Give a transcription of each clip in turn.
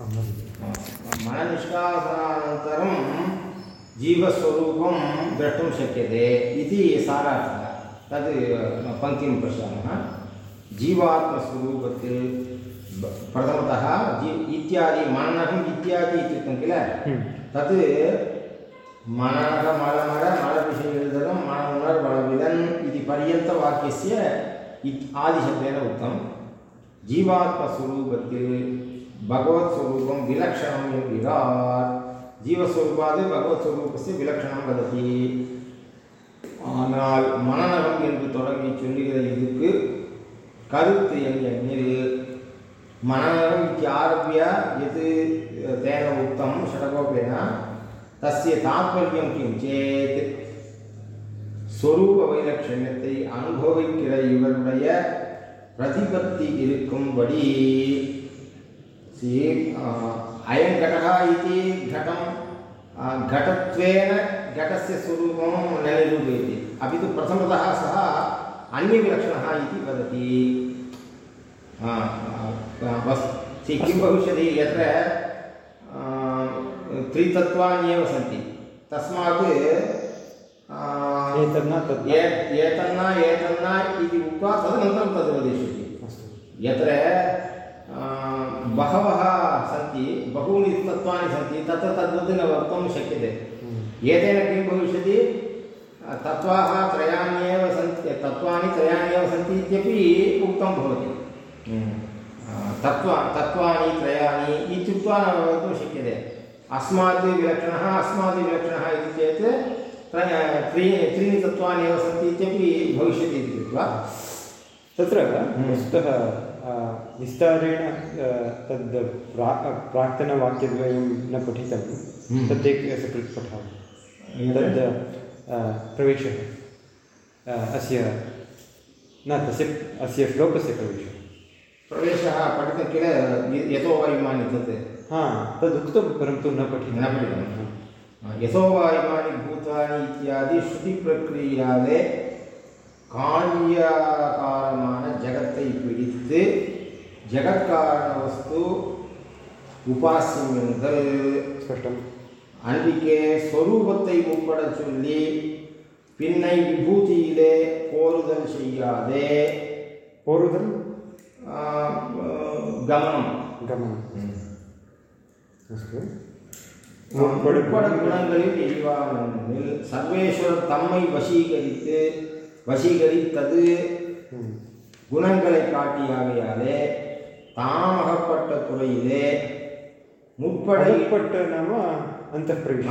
मननिष्कासनानन्तरं जीवस्वरूपं द्रष्टुं शक्यते इति सारार्थः तद् पङ्क्तिं पश्यामः। जीवात्मस्वरूपത്തിൽ प्रथमतः जी इत्यादि मननम् इत्यादि इत्युक्तं किल? हम्म। तत् मनः मलमर मलविषयनिर्धनं मनमुनर् मलविदन् इति पर्यन्तवाक्यस्य इत् आदिशब्देन उक्तं। जीवात्मस्वरूपത്തിൽ பகவத் ஸ்வரூபம் விலக்ஷணம் என்கிறார் ஜீவஸ்வரூபாது பகவத் ஸ்வரூபஸ்ய விலக்ஷணம் வததி ஆனால் மனநலம் என்று தொடங்கி சொல்லுகிற இதுக்கு கருத்து எண்ணில் मननम् इत्यारभ्य यत् तेन उक्तं षडकोपेन तस्य तात्पर्यं किं चेत् ஸ்வரூபவைலட்சண்யத்தை அனுபவிக்கிற இவருடைய பிரதிபத்தி இருக்கும்படி अयं घटः इति घटं घटत्वेन घटस्य स्वरूपं न निरूपयति अपि तु प्रथमतः सः अन्यविलक्षणः इति वदति। बस् सि किं भविष्यति यत्र त्रितत्त्वान्येव सन्ति। तस्मात् एतन्न एतन्न एतन्न इति उक्त्वा तदनन्तरं तद् वदिष्यति यत्र बहवः सन्ति बहूनि तत्त्वानि सन्ति तत्र तद्वत् न वक्तुं शक्यते। एतेन किं भविष्यति? तत्त्वाः त्रयाण्येव सन्ति तत्त्वानि त्रयाण्येव सन्ति इत्यपि उक्तं भवति। तत्त्वा तत्त्वानि त्रयाणि इत्युक्त्वा न वक्तुं शक्यते। अस्मात् विलक्षणः अस्मात् विलक्षणः इति चेत् त्रीणि त्रीणि तत्त्वानि एव सन्ति इत्यपि भविष्यति इति कृत्वा। तत्र वस्तुतः विस्तारेण तद् प्रा प्राक्तनवाक्यद्वयं न पठितं तद् सकृत् पठामि तद् प्रवेशः अस्य न तस्य अस्य श्लोकस्य प्रवेशः प्रवेशः पठितं किल यतो वा इमानि तत् हा तदुक्तं परन्तु न पठितं न पठितं यतो वा इमानि भूतानि इत्यादि श्रुतिप्रक्रियाले காரியகாரமான ஜகத்தை பிடித்து ஜெகத்காரண வஸ்து உபாசியம் என்கள் ஸ்பஷ்டம் அன்றைக்கே ஸ்வரூபத்தை முற்பட சொல்லி பின்னை விபூதியிலே போருதல் செய்யாதே போருதல் கமனம் கமனம் அஸ்து முற்பட குணங்களில் எரிவானில் சர்வேஸ்வரர் தம்மை வசீகரித்து வசீகரித்தது குணங்களை காட்டியாகையாலே தாம் அகப்பட்ட துறையிலே முற்பட நாம अन्तःप्रविश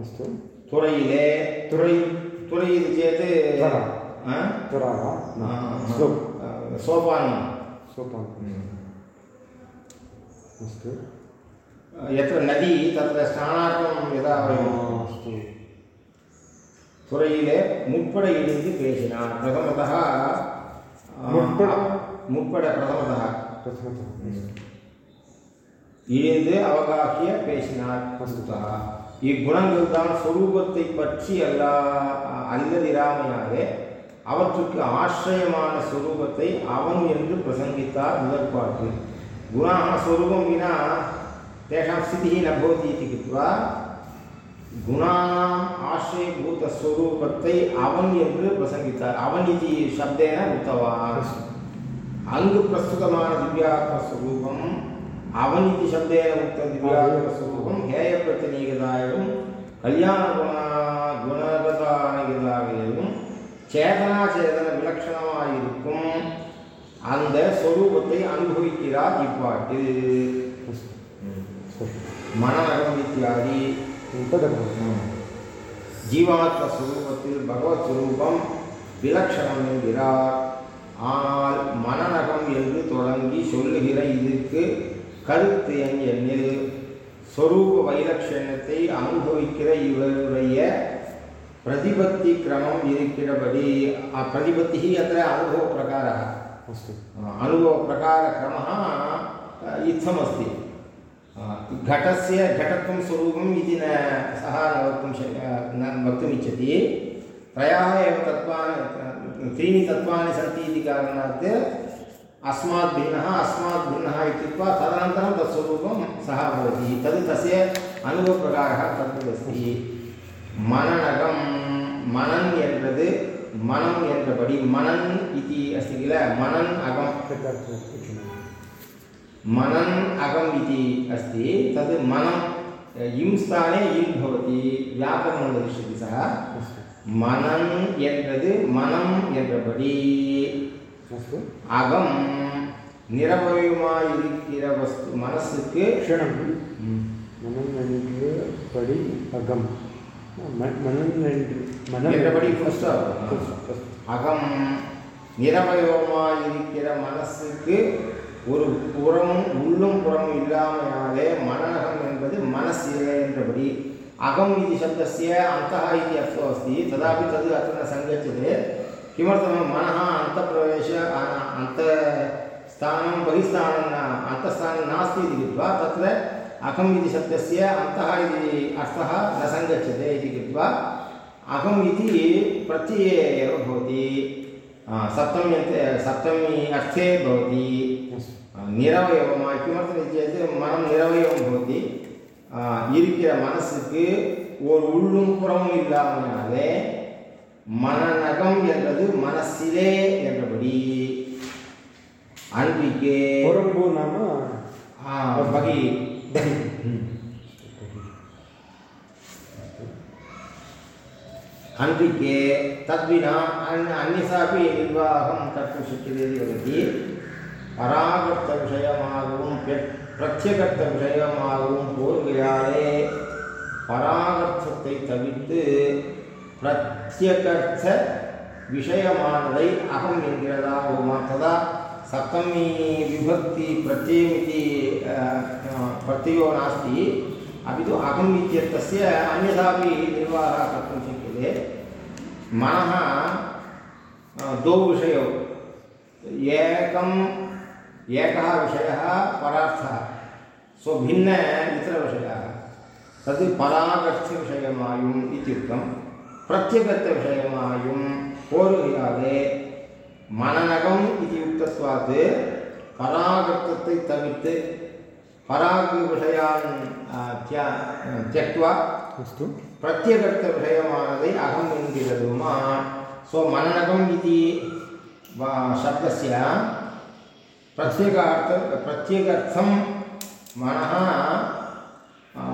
अस्तु तुरयिले तुरै तुरै इति चेत् त्वरा वा सोपानं सोपानम् अस्तु यत्र नदी तत्र स्नानार्थं यदा अस्तु துறையிலே முற்பட இடிந்து பேசினார் பிரதமதः முற்பட முற்பட பிரதமதः प्रथमतः இழிந்து அவகாகிய பேசினார் வசுதா இக்குணங்கள் தான் சொரூபத்தை பற்றி அல்லா அல்லதிராமையாலே அவற்றுக்கு ஆசிரியமான சொரூபத்தை அவன் என்று பிரசங்கித்தார் முதற்பாட்டு குணாः स्वरूपं विना तेषां स्थितिः न भवति इति कृत्वा குணானாம் ஆசிரியபூதஸ்வரூபத்தை அவன் என்று பிரசங்கித்தார் அவன் இது சப்தேன உத்தவான் அங்கு பிரஸ்துதமான திவ்யாத்மஸ்வரூபம் அவன் இது சப்தேன உக்த திவ்யாத்மஸ்வரூபம் ஹேயப்பிரத்தனீகதாயும் கல்யாண குண குணகதானகதாகவும் சேதனா சேதன விலட்சணமாயிருக்கும் அந்த ஸ்வரூபத்தை அனுபவிக்கிறார் இப்பாட்டு மனநகம் இத்தியாதி ஜீவாத்ம ஸ்வரூபத்தில் பகவத் ஸ்வரூபம் விலட்சணம் என்கிறார் ஆனால் மனநகம் என்று தொடங்கி சொல்லுகிற இதற்கு கருத்து என் எண்ணில் ஸ்வரூப வைலட்சண்யத்தை அனுபவிக்கிற இவருடைய பிரதிபத்தி கிரமம் இருக்கிறபடி பிரதிபத்தி अत्र अनुभवप्रकारः अस्तु अनुभवप्रकारक्रमः इत्थमस्ति घटस्य घटत्वं स्वरूपम् इति न सः न वक्तुं शक् न वक्तुमिच्छति त्रयः एव तत्त्वानि त्रीणि तत्त्वानि सन्ति इति कारणात् अस्मात् भिन्नः अस्मात् भिन्नः इत्युक्त्वा तदनन्तरं तत् तत्स्वरूपं सः भवति तद् तस्य अनुभवप्रकारः तद्वदस्ति मननगं मनन् என்றது மனம் என்றபடி மனன் इति अस्ति किल मनन् अगं तदर्थं सूचना मनन् अगम् इति अस्ति तद् मनं इं स्थाने इन् भवति व्याकरणं वदिष्यति सः अस्तु மனன் என்றது மனம் என்றபடி अस्तु அகம் நிரவயமாயிருக்கிற வஸ்து மனசுக்கு क्षणं ம், मनन् पडि अगं म- मनन् मनन् என்றபடி full stop. Full stop, अस्तु அகம் நிரவயமாயிருக்கிற மனசுக்கு ஒரு புறம் உள்ளும் புறமும் இல்லாமையாலே மனநகம் என்பது மனசிலே என்றபடி அகம் इति शब्दस्य अन्तः इति अर्थो अस्ति तदापि तद् अत्र न सङ्गच्छते किमर्थं मनः अन्तःप्रवेश अ- अन्तःस्थानं बहिस्थानं न अन्तःस्थानं नास्ति इति कृत्वा तत्र अहम् इति शब्दस्य अन्तः इति अर्थः न सङ्गच्छते इति कृत्वा अहम् इति प्रत्यये एव भवति आ, सप्तम्यन्ते सप्तमी अर्थे भवति நிரவயவமாக கிமர்த்தனை சேர்த்து மனம் நிரவயவம் போதி இருக்கிற மனசுக்கு ஒரு உள்ளும் புறமும் இல்லாமனாலே மனநகம் என்பது மனசிலே என்றபடி அன்பிக்கு பொறுப்பு நாம பகி அன்பிக்கு தத்வினா அன் அந்நிசாபி நிர்வாகம் கர்த்தும் சுக்கிரதி வதத்தி அராகர்த்த விஷயமாகவும் பிரத்யகர்த்த விஷயமாகவும் கோருகையாலே பராகர்த்தத்தை தவிர்த்து பிரத்யகர்த்த விஷயமானதை அகம் என்கிறதாகுமா ததா சப்தமி விபக்தி பிரத்யமிதி பிரத்யோ நாஸ்தி अपि तु अहम् इत्यर्थस्य अन्यथापि निर्वाहः कर्तुं शक्यते मनः द्वौ विषयौ एकं एकः विषयः परार्थः सो भिन्न इतरविषयाः तद् परागर्थ्यविषयमायुम् इत्युक्तं प्रत्यगर्थविषयमायुं போருகிறாரே மனநகம் இது யுக்தத்வாத்து பராகர்த்தத்தை தவிர்த்து பராக விஷயான் தியக்துவா அஸ்து பிரத்யகர்த்த விஷயமானதை அகம் என்கிறதுமா ஸோ மனநகம் இது சப்தஸ்ய प्रत्यगार्थ प्रत्यगर्थं मनः आ,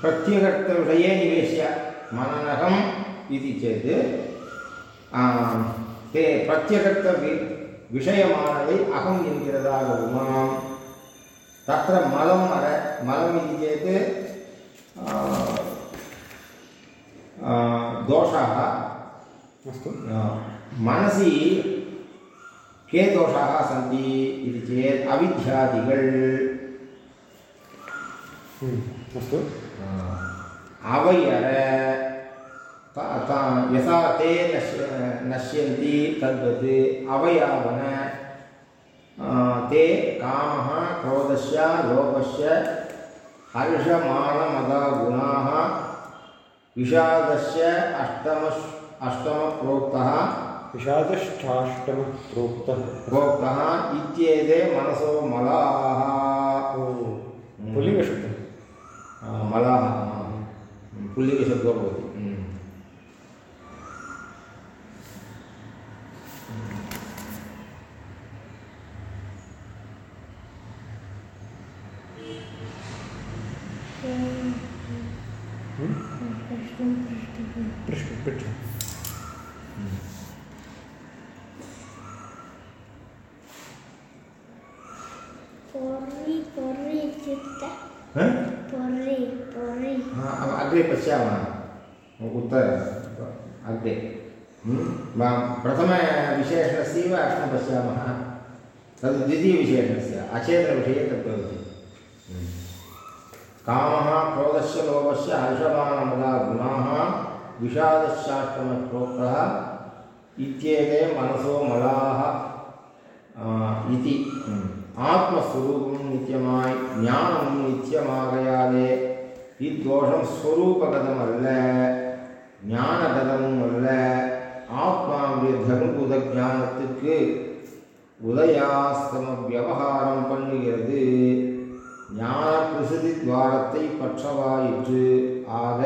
प्रत्यगर्थविषये निवेश्य मननगम् इति चेत् ते प्रत्यगर्थवि विषयमानதை अहम् एन्गिरदागुमा तत्र मलम् अर मलम् इति चेत् दोषाः अस्तु। मनसि के दोषाः सन्ति इति चेत् अविद्यादिகள் हम्म, अस्तु। अवयर यथा ते नश्य नश्यन्ति तद्वत् अवयावन। ते कामः क्रोधस्य लोभस्य हर्षमाणमदगुणाः विषादस्य अष्टम अष्टमप्रोक्तः। विषादष्टाष्टमः प्रोक्तः प्रोक्तः इत्येते मनसो मलाः। ओ पुल्लिङ्गशब्दः। मलाः पुल्लिङ्गशब्दो भवति हम्म। हम्म? पृष्ठ पृष्ठ पोर्रि इत्युक्ते हा? पोर्रि पोर्रि हा, अ- अग्रे पश्यामः उत्तर अग्रे हम्म? वा- प्रथमविशेषणस्यैव अर्थं पश्यामः तद् द्वितीयविशेषणस्य अचेतनविषये तद् भवति। कामः क्रोधस्य लोभस्य हर्षमाणमदा गुणाः विषादश्चाष्टमप्रोक्तः इत्येते मनसो मलाः इति ஆத்மஸ்வரூபமும் நித்தியமாய் ஞானமும் நித்தியமாகையாலே இத்தோஷம் ஸ்வரூபகதம் அல்ல ஞானகதமும் அல்ல. ஆத்மாவுடைய தர்மபூத ஞானத்துக்கு உதயாஸ்தம விவகாரம் பண்ணுகிறது. ஞான பிரசிதி துவாரத்தை பற்றவாயிற்று. ஆக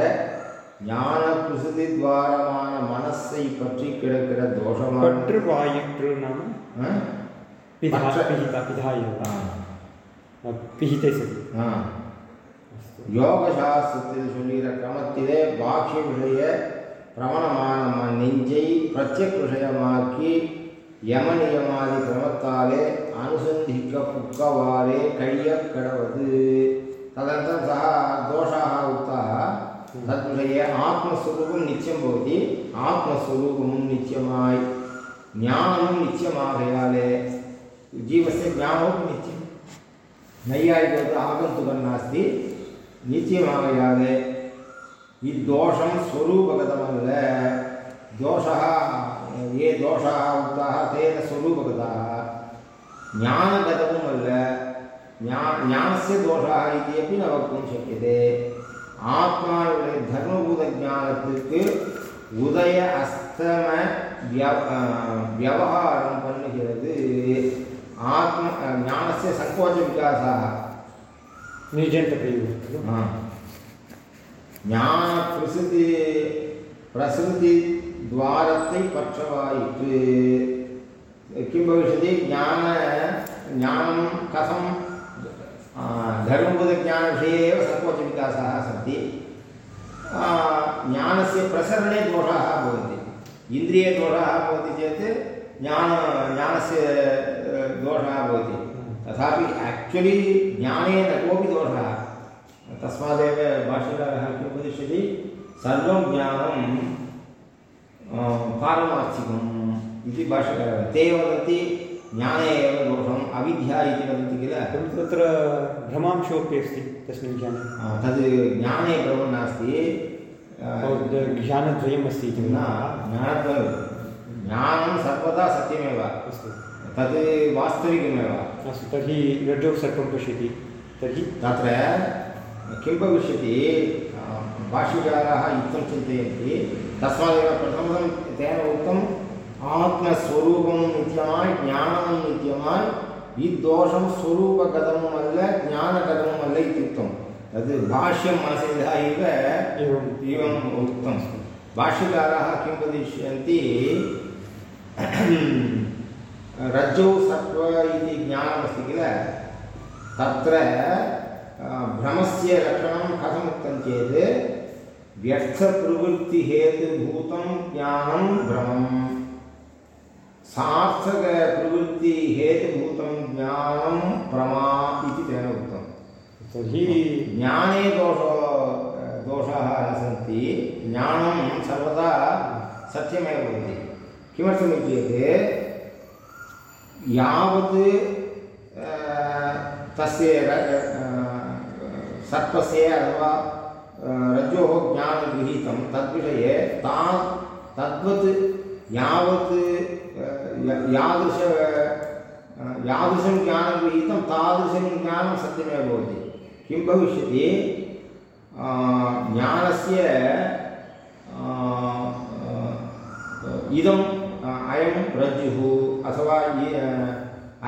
ஞான பிரசிதி துவாரமான மனசை பற்றி கிடக்கிற தோஷம்? பற்று வாயிற்று நாம் पिधा पट्र- पिहिता पिधा एव ஆ, पिहिते सति ஆ. யோகசாஸ்திரத்தில் சொல்லுகிற கிரமத்திலே பாக்கிய விஷய பிரமணமான ம- நெஞ்சை பிரத்யக் விஷயமாக்கி யம நியமாதி கிரமத்தாலே அனுசந்திக்க புக்கவாறே கழிய கடவது तदनन्तरं सः दोषाः उक्ताः तद्विषये आत्मस्वरूपं नित्यं भवति आत्मस्वरूपं नित्यमाय् ज्ञानं नित्यमागयाले जीवस्य ज्ञानमपि नित्यं नैयायिकवत् आगन्तुकं नास्ति नित्यमागयाले इद्दोषं स्वरूपगतमल्ल दोषः ये दोषाः उक्ताः तेन स्वरूपगताः ज्ञानगतमल्ल ज्ञा ज्ञानस्य दोषाः इति अपि न वक्तुं शक्यते ஆத்மாவுடைய தர்மபூத ஞானத்துக்கு உதய அஸ்தம விய- அஹ், வியவகாரம் பண்ணுகிறது आत्म ज्ञान से ज्ञानस्य सङ्कोचविकासः नीजेण्ट् प्रयोगः प्रसिद्धि ज्ञानप्रसृति प्रसृतिद्वारத்தை पक्षवायित् किं भविष्यति? ज्ञान ज्ञानं कथं धर्मबोधज्ञानविषये एव सङ्कोचविकासाः सन्ति। ज्ञानस्य प्रसरणे दोषाः भवन्ति। इन्द्रियदोषाः भवति चेत् ज्ञान ज्ञानस्य दोषः भवति। तथापि आक्चुलि ज्ञाने न कोऽपि दोषः। तस्मादेव भाष्यकारः किं वदिष्यति सर्वं ज्ञानं पारमार्थिकम् इति भाष्यकारः ते वदन्ति ज्ञाने एव दोषम् अविद्या इति वदन्ति किल? तत्र भ्रमांशोऽपि अस्ति तस्मिन् ज्ञाने। तद् ज्ञाने भ्रमं नास्ति। आ, औ- ज्ञानद्वयम् अस्ति इति। न ज्ञानद्वयं ज्ञानं सर्वदा सत्यमेव। अस्तु। तत् वास्तविकमेव। अस्तु तर्हि रज्जौ सर्पं पश्यति तर्हि तत्र किं भविष्यति भाष्यकाराः युक्तं चिन्तयन्ति तस्मादेव प्रथमं तेन उक्तम् आत्मस्वरूपं नित्यमाय् ज्ञानं नित्यमाय् इद्दोषं स्वरूपगतम् अल्ल ज्ञानगतम् अल्ल इत्युक्तं तद् भाष्यं मनसि विधाय एवम् एवम् उक्तं भाष्यकाराः किं वदिष्यन्ति रज्जौ सत्त्व इति ज्ञानमस्ति किल? तत्र भ्रमस्य लक्षणं कथम् उक्तं चेत् व्यर्थप्रवृत्तिहेतुभूतं ज्ञानं भ्रमम्। सार्थकप्रवृत्तिहेतुभूतं ज्ञानं प्रमा इति तेन उक्तं तर्हि ज्ञाने दोषो दोषाः न सन्ति ज्ञानं सर्वदा सत्यमेव भवति। किमर्थमिति चेत् यावत् तस्य सर्पस्य अथवा रज्जोः ज्ञानं गृहीतं तद्विषये ता तद्वत् यावत् यादृश यादृशं ज्ञानं गृहीतं तादृशं ज्ञानं सत्यमेव भवति। किं भविष्यति? ज्ञानस्य इदं अ, अयं रज्जुः। अथवा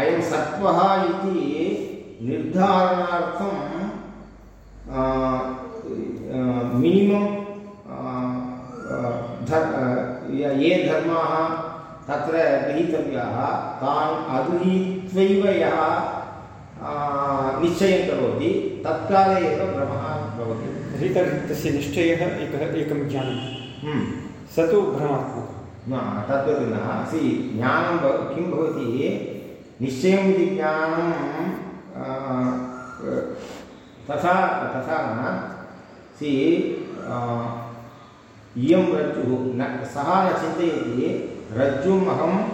अयं सर्पः इति निर्धारणार्थं मिनिमं धर् ये धर्माः तत्र गृहीतव्याः तान् अगृहीत्वैव यः निश्चयं करोति तत्काले एव भ्रमः भवति। तर्हि तर्हि तस्य निश्चयः एकः एकं ज्ञानं। हम्म। स तु भ्रमात्मकः। न तद्वत् न सि ज्ञानं भव किं भवति? निश्चयम् इति ज्ञानं तथा तथा सि इयं रज्जुः न सः न चिन्तयति रज्जुम् अहं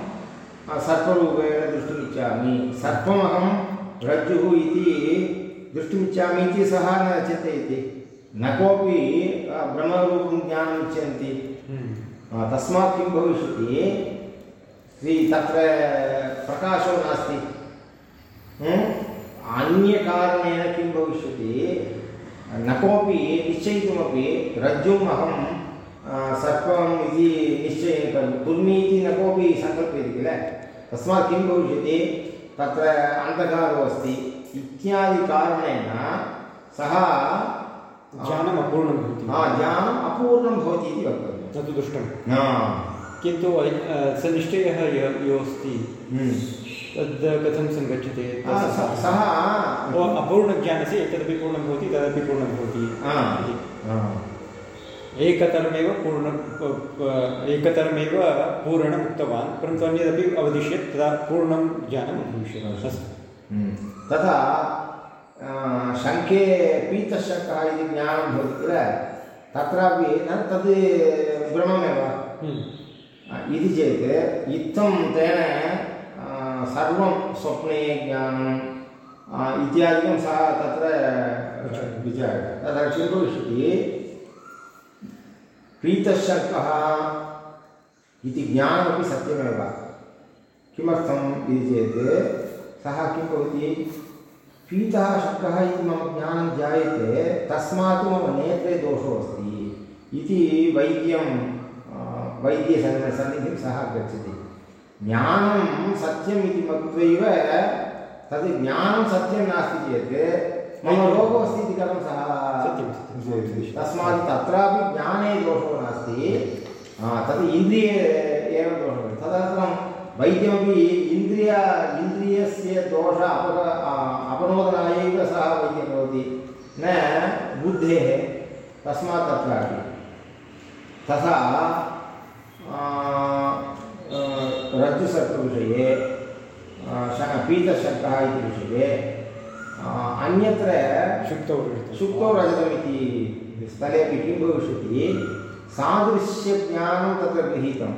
सर्परूपेण द्रष्टुमिच्छामि सर्पमहं रज्जुः इति द्रष्टुमिच्छामि इति सः न चिन्तयति। न कोऽपि आ, ब्रह्मरूपं ज्ञानम् इच्छन्ति। आ, तस्मात् किं भविष्यति? श्री तत्र प्रकाशो नास्ति? अन्यकारणेन किं भविष्यति? न कोऽपि निश्चयितुमपि रज्जुम् अहं सर्पम् इति निश्चयं करोमि कुर्मि इति न कोऽपि सङ्कल्पयति किल? तस्मात् किं भविष्यति? तत्र अन्धकारो अस्ति। इत्यादि कारणेन सः ज्ञानम् अपूर्णं भवति। हा, ज्ञानम् अपूर्णं भवति इति वक्तव्यं न तु दृष्टं। किन्तु स निश्चयः य यो अस्ति। हम्म। तद् कथं सङ्गच्छते? स- अपूर्णज्ञानस्य एतदपि पूर्णं भवति तदपि पूर्णं भवति। एकतरमेव पूर्णं एकतरमेव पूरणम् उक्तवान् परन्तु अन्यदपि अवदिश्यत् तदा पूर्णं अस्तु। हम्म। तथा आ, शङ्खे पीतशङ्कः इति ज्ञानं भवति किल? तत्रापि न तद् भ्रममेव हम्म। इति चेत् इत्थं तेन सर्वं स्वप्ने ज्ञानं आ, इत्यादिकं सः तत्र विचारः तत्र किं भविष्यति? पीतशङ्कः इति ज्ञानमपि सत्यमेव। किमर्थम् इति चेत् सः किं भवति? पीतः शङ्कः इति मम ज्ञानं जायते तस्मात् मम नेत्रे दोषो अस्ति। इति वैद्यं वैद्यसन् सन्निधिं सः गच्छति। ज्ञानं सत्यम् इति मत्वैव तद् ज्ञानं सत्यं नास्ति चेत् मम रोगो अस्ति इति कथं सः। तस्मात् तत्रापि ज्ञाने दोषो नास्ति। तद् इन्द्रिये एव दोषः तदनन्तरं वैद्यमपि इन्द्रिय इन्द्रियस्य दोष अपग आ, अपनोदनाय एव सः वैद्यं करोति न बुद्धेः तस्मात् तत्रापि। तथा रज्जुसर्पविषये पीतशङ्कः इति विषये अन्यत्र शुक्तौ रजतं। शुक्तो रजतमिति स्थले अपि किं भविष्यति सादृश्यज्ञानं तत्र गृहीतम्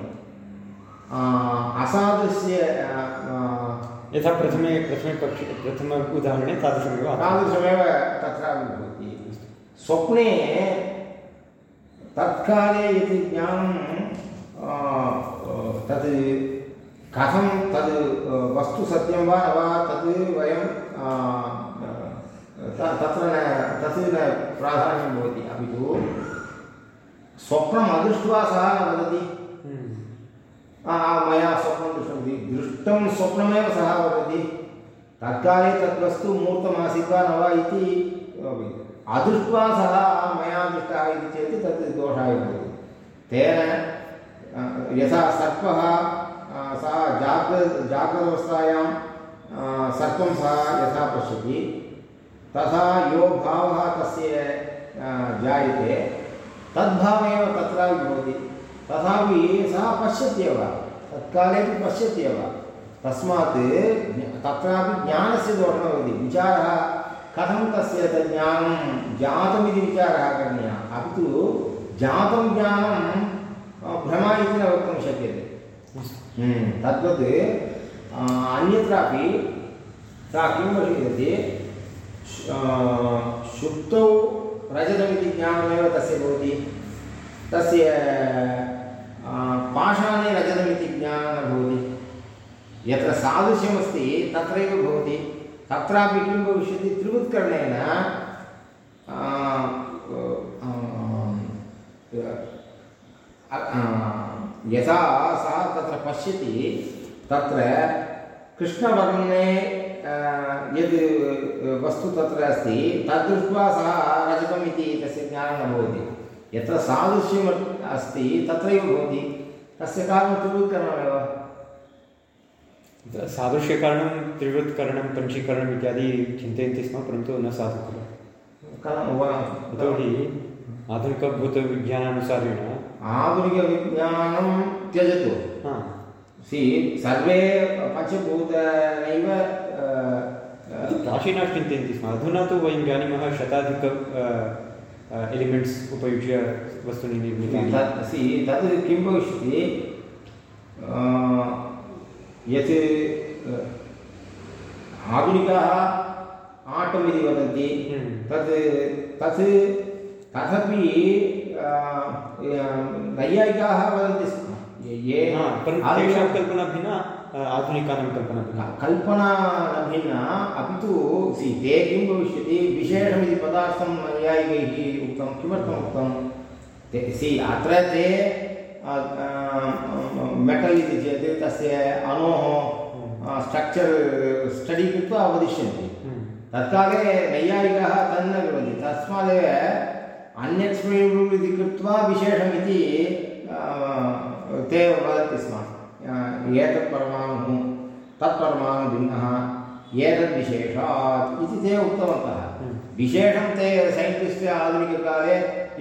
असादृश्य यथा प्रथमे प्रथमे पक्षे प्रथम उदाहरणे तादृशमेव। तादृशमेव तत्रापि भवति स्वप्ने तत्काले यत् ज्ञानं तत् कथं तद् वस्तु सत्यं वा न वा तद् वयं तत्र न तत् न प्राधान्यं भवति अपि तु स्वप्नम् अदृष्ट्वा सः वदति हम्म। मया स्वप्नं दृष्टमिति दृष्टं स्वप्नमेव सः वदति तत्काले तद्वस्तु मूर्तमासीत् वा न वा इति। अदृष्ट्वा सः मया दृष्टः इति चेत् तत् दोषाय भवति। तेन यथा सर्पः सः जाग्रत् जाग्रदवस्थायां सर्पं सः यथा पश्यति, तथा यो भावः तस्य जायते, तद्भावमेव तत्रापि भवति। तथापि सः पश्यत्येव तत्कालेपि पश्यत्येव। तस्मात् तत्रापि ज्ञानस्य दोषः भवति। विचारः कथं तस्य तत् ज्ञानं जातमिति विचारः करणीयः अपि तु जातं ज्ञानं भ्रमा इति न वक्तुं शक्यते। हम्म, तद्वत् अन्यत्रापि सा किं वदति शुक्तौ रजतमिति ज्ञानमेव तस्य भवति। तस्य पाषाणे रजतमिति ज्ञानं न भवति। यत्र सादृश्यमस्ति तत्रैव भवति। तत्रापि किं भविष्यति? त्रिवृत्कर्णेन यथा सः तत्र पश्यति, तत्र कृष्णवर्णे यद् वस्तु तत्र अस्ति, तद्दृष्ट्वा सः रजतम् इति तस्य ज्ञानं न भवति। यत्र सादृश्यम् अस्ति, तत्रैव भवति। तस्य कारणं त्रिवृत्करणमेव सादृश्यकारणं त्रिवृत्करणं पञ्चीकरणम् इत्यादि चिन्तयन्ति स्म परन्तु न साधु खलु यतोहि आधुनिकभूतविज्ञानानुसारेण आधुनिकविज्ञानं त्यजतु। सि सर्वे पञ्चभूतैव इति चिन्तयन्ति स्म। अधुना तु वयं जानीमः शताधिक एलिमेण्ट्स् उपयुज्य वस्तूनि निर्मितानि। तत् सि तद् किं भविष्यति? यत् आधुनिकाः आटम् इति वदन्ति हम्म। तत् तत् तदपि नैयायिकाः वदन्ति स्म। ये- तेषां कल्पना भिन्ना आधुनिकानां कल्पना भिन्ना कल्पना न भिन्ना अपि तु सि ते किं भविष्यति? विशेषमिति पदार्थं नैयायिकैः उक्तं किमर्थम् उक्तं? ते सि अत्र ते मेटल् इति चेत् तस्य अणोः स्ट्रक्चर् स्टडि कृत्वा अवदिश्यन्ति। हम्म। तत्काले नैयायिकाः तन्न कुर्वन्ति। तस्मादेव इति कृत्वा विशेषमिति ते वदन्ति स्म। एतत् परमाणुः तत् परमाणुः भिन्नः एतद्विशेषात् इति ते उक्तवन्तः। विशेषं ते सैन्टिस्ट् आधुनिककाले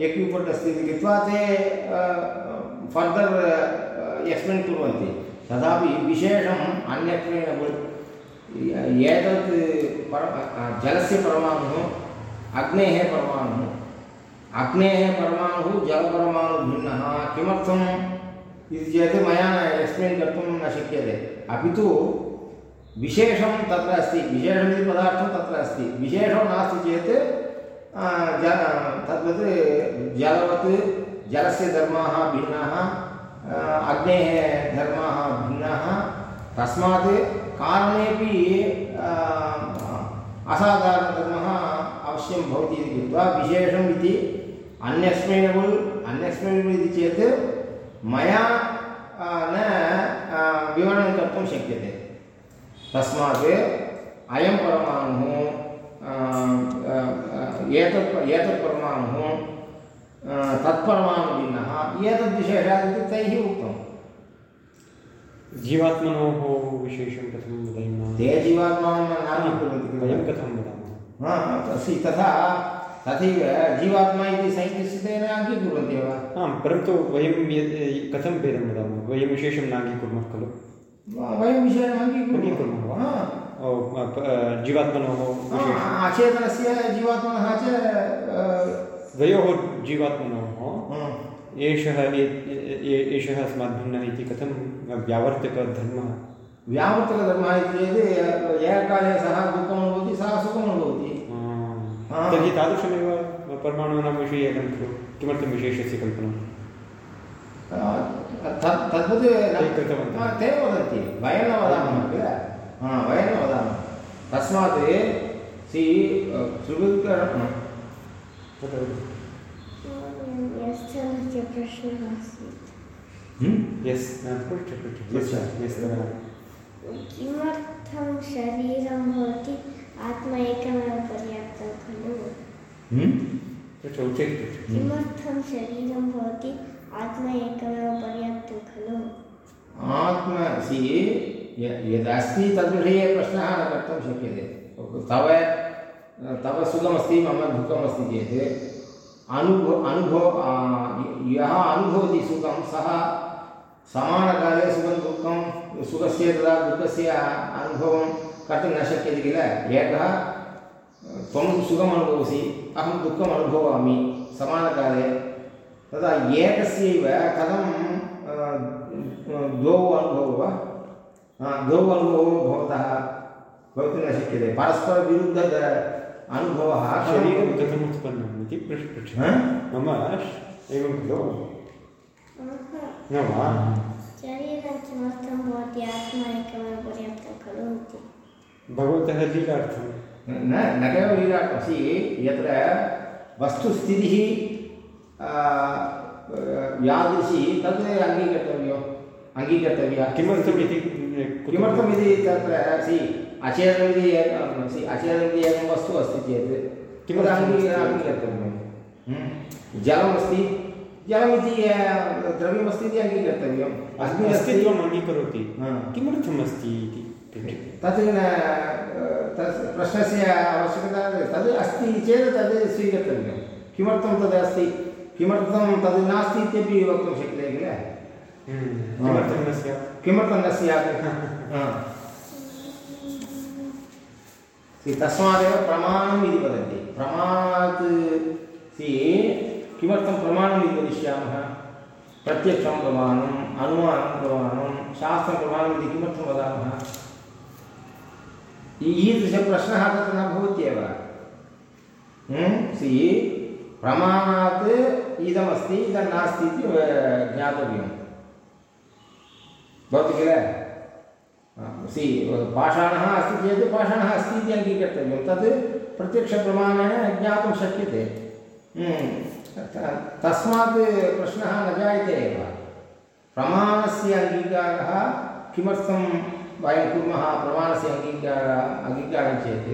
एक्विप्मेण्ट् अस्ति इति कृत्वा ते फर्दर् एक्स्प्लेन् कुर्वन्ति। तथापि विशेषम् अन्यक्ष्मेणबुल् एतत् पर जलस्य परमाणुः, अग्नेः परमाणुः। अग्नेः परमाणुः, जलपरमाणुः भिन्नः। किमर्थम्? इति चेत् मया एक्स्प्लेन् कर्तुं न शक्यते। अपि तु विशेषं तत्र अस्ति। विशेषमिति पदार्थं तत्र अस्ति। विशेषो नास्ति चेत् ज, तद्वत् जलवत् जलस्य धर्माः भिन्नाः अग्नेः धर्माः भिन्नाः। आ, असाधारणधर्मः अवश्यं भवति इति कृत्वा विशेषम् इति चेत् मया न विवरणं कर्तुं शक्यते। तस्मात् अयं परमाणुः एतत् आ, तत्परमाणुः भिन्नः एतद्विशेषात् इति तैः उक्तम्। जीवात्मनोः विशेषं कथं वदामः? ते जीवात्मानं नाङ्गीकुर्वन्ति वयं कथं वदामः? हा, तस्य तथा तथैव जीवात्मा इति सैन्टिस्ट् तेन अङ्गीकुर्वन्ति एव आं परन्तु वयं यद् कथं भेदं वदामः? वयं विशेषं नाङ्गीकुर्मः खलु? वयं विषयम् अङ्गीकुर्मः। वा? जीवात्मनोः अचेतनस्य जीवात्मनः च द्वयोः जीवात्मनोः एषः एषः अस्मात् भिन्नः इति कथं व्यावर्तकधर्मः? व्यावर्तकधर्मः इति चेत् एककाले सः दुःखम् अनुभवति सः सुखम् अनुभवति तर्हि तादृशमेव परमाणूनां विषये एकं खलु। किमर्थं विशेषस्य कल्पना? तद्वत् ते वदन्ति। वयं न वदामः किल? वयं न वदामः। तस्मात् सि त्रिवृत्करणं यस्य प्रश्नः आसीत् यस् किमर्थं शरीरं भवति आत्मा एकमेव पर्याप्तं खलु किमर्थं शरीरं भवति आत्मा एकमेव पर्याप्तं खलु आत्मसि य- यदस्ति तद्विषये प्रश्नः न कर्तुं शक्यते तव तव सुखमस्ति, मम दुःखमस्ति चेत् अनुभव अनुभव य- अनुभवति सुखं, सः समानकाले सुखं, दुःखं, सुखस्य तथा दुःखस्य अनुभवं कर्तुं न शक्यते किल? एकः, त्वं सुखम् अनुभवसि, अहं दुःखम् अनुभवामि समानकाले। तदा एकस्यैव कथं द्वौ अनुभवो वा? द्वौ अनुभवो भवतः, भवितुं न शक्यते। परस्परविरुद्ध अनुभवः शरीरं कथम् उत्पन्नम् इति हा? मम एवं खलु न वा शरीरं किमर्थं भवति आत्मा एकमेव पर्याप्तं खलु इति भगवतः लीलार्थं न न केवलं लीलाटमसि यत्र वस्तुस्थितिः यादृशी तद् अङ्गीकर्तव्यम् अङ्गीकर्तव्या किमर्थम् इति कुतः? किमर्थमिति तत्र सि अचेतनमिति एकं वस्तु अस्ति चेत् किमर्थम्? हम्म। जलमस्ति जलमिति द्रव्यमस्ति इति अङ्गीकर्तव्यम् अस्ति अस्तित्वम् अङ्गीकरोति किमर्थम् अस्ति इति तत् तस् प्रश्नस्य आवश्यकता तद् अस्ति चेत् तद् स्वीकर्तव्यं किमर्थं तद् अस्ति किमर्थं तद् नास्ति इत्यपि वक्तुं शक्यते किल किमर्थं न स्यात् किमर्थं न स्यात् हा। तस्मादेव प्रमाणम् इति वदन्ति। प्रमाणात् सि किमर्थं प्रमाणम् इति वदिष्यामः? प्रत्यक्षं प्रमाणम्, अनुमानं प्रमाणं शास्त्रं प्रमाणम् इति किमर्थं वदामः? ईदृशप्रश्नः तत्र न भवत्येव? सि प्रमाणात् इदमस्ति इदं नास्ति इति ज्ञातव्यं भवति किल? सि पाषाणः अस्ति चेत् पाषाणः अस्ति इति अङ्गीकर्तव्यं तत् प्रत्यक्षप्रमाणेन ज्ञातुं शक्यते। हम्म, तस्मात् प्रश्नः न जायते एव। प्रमाणस्य अङ्गीकारः किमर्थं वयं कुर्मः प्रमाणस्य अङ्गीकारः अङ्गीकारं चेत्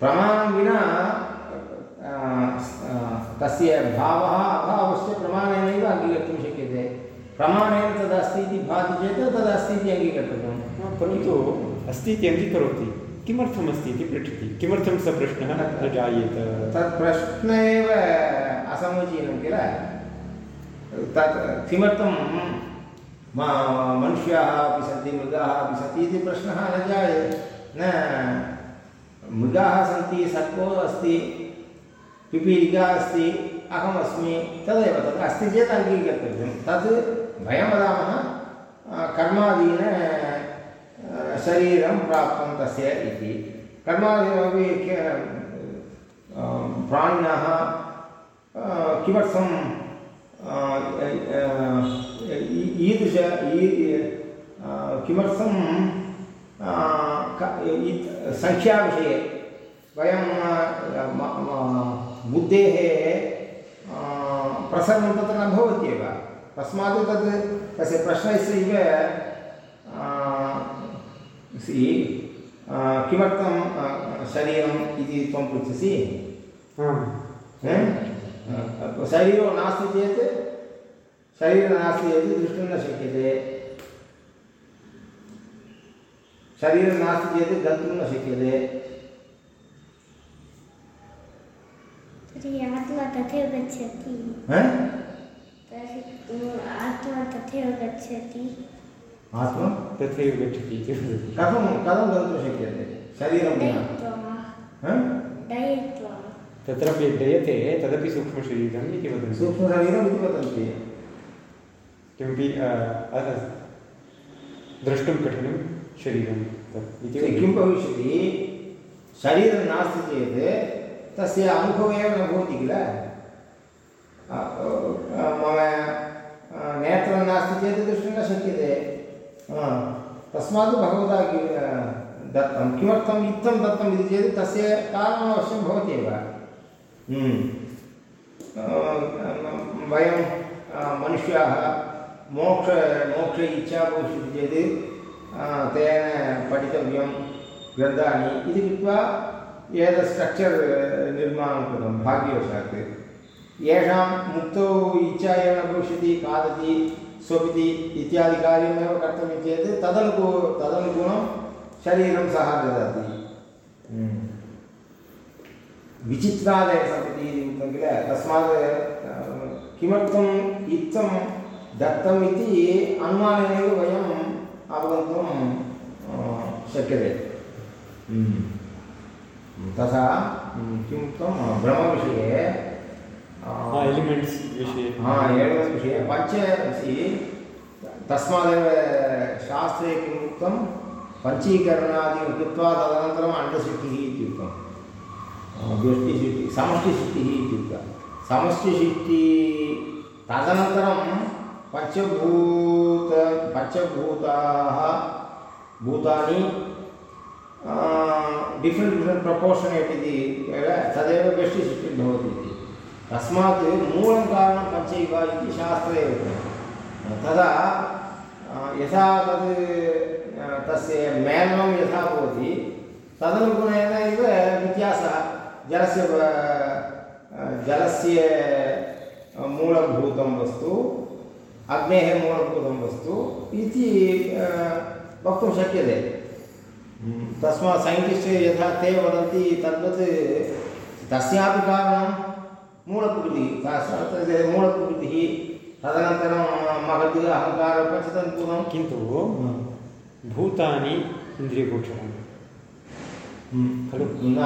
प्रमाणं विना तस्य भावः अभावस्य प्रमाणेनैव अङ्गीकर्तुं शक्यते। प्रमाणेन तदस्ति इति भाति चेत् तदस्ति इति अङ्गीकर्तव्यं हा, परन्तु अस्ति इति अङ्गीकरोति किमर्थमस्ति इति पृच्छति? किमर्थं सः प्रश्नः न जायेत? तत् प्रश्न एव असमीचीनं किल? तत् किमर्थं मा- मनुष्याः अपि सन्ति मृगाः अपि सन्ति इति प्रश्नः न जायते न मृगाः सन्ति सर्पो अस्ति पिपीलिका अस्ति अहमस्मि तदेव तत् अस्ति चेत् अङ्गीकर्तव्यं तत् वयं वदामः कर्मादीन शरीरं प्राप्तं तस्य इति। कर्मादीनमपि प्राणिनः किमर्थं ईदृश किमर्थं सङ्ख्याविषये वयं बुद्धेः प्रसरणं तत्र न भवत्येव। तस्मात् तद् तस्य प्रश्नस्य किम सि किमर्थं शरीरम् इति त्वं पृच्छसि? शरीरो नास्ति चेत् शरीरं नास्ति चेत् द्रष्टुं न शक्यते। शरीरं नास्ति चेत् गन्तुं न शक्यते। तथैव गच्छति। आत्मा? तथैव गच्छति आत्मा तथैव गच्छति इति वदति कथं कथं गन्तुं शक्यते शरीरं तत्रापि डयते तदपि सूक्ष्मशरीरम् इति वदन्ति। सूक्ष्मशरीरम् इति वदन्ति। किमपि द्रष्टुं कठिनं शरीरं तत् इति किं भविष्यति? शरीरं नास्ति चेत् तस्य अनुभवः एव न भवति किल? मम नेत्रं नास्ति चेत् द्रष्टुं न शक्यते तस्मात् भगवता दत्तं किमर्थम् इत्थं दत्तम् इति चेत् तस्य कारणम् अवश्यं। वयं मनुष्याः मोक्ष मोक्ष इच्छा भविष्यति चेत् तेन पठितव्यं ग्रन्थानि इति कृत्वा एतत् स्ट्रक्चर् निर्माणं कृतं भाग्यवशात् येषां मुक्तौ इच्छा एव न भविष्यति खादति स्वपिति इत्यादि कार्यमेव कर्तव्यं चेत् तदनुकू तदनुगुणं शरीरं सः ददाति। विचित्रादयः सन्ति इति उक्तं किल? तस्मात् किमर्थम् इत्थं दत्तम् इति अनुमानेनैव वयम् अवगन्तुं शक्यते। तथा किम् उक्तं ब्रह्मविषये एलिमेण्ट्स् विषये हा एवं विषये पञ्च तस्मादेव शास्त्रे किम् उक्तं पञ्चीकरणादिकं कृत्वा तदनन्तरम् अण्डसृष्टिः इति उक्तं व्यष्टिसृष्टिः समष्टिसृष्टिः इति उक्तं समष्टिसृष्टिः तदनन्तरं पञ्चभूत पञ्चभूताः भूतानि डिफ्रेण्ट् डिफ्रेण्ट् प्रपोर्शनेट् इति तदेव व्यष्टिसृष्टिः इति तस्मात् मूलं कारणं पञ्चैव इति शास्त्रे उक्तं तदा यथा तद् तस्य मेलनं यथा भवति तदनुगुणेन एव व्यत्यासः। जलस्य जलस्य मूलभूतं वस्तु अग्नेः मूलभूतं वस्तु इति वक्तुं शक्यते। तस्मात् सैन्टिस्ट् यथा ते वदन्ति तद्वत् तस्यापि कारणं मूलप्रकृतिः तद् मूलप्रकृतिः तदनन्तरं महद् अहङ्कारः पञ्चतन्त्रुणं किन्तु भूतानि इन्द्रियगोचराणि। खलु? न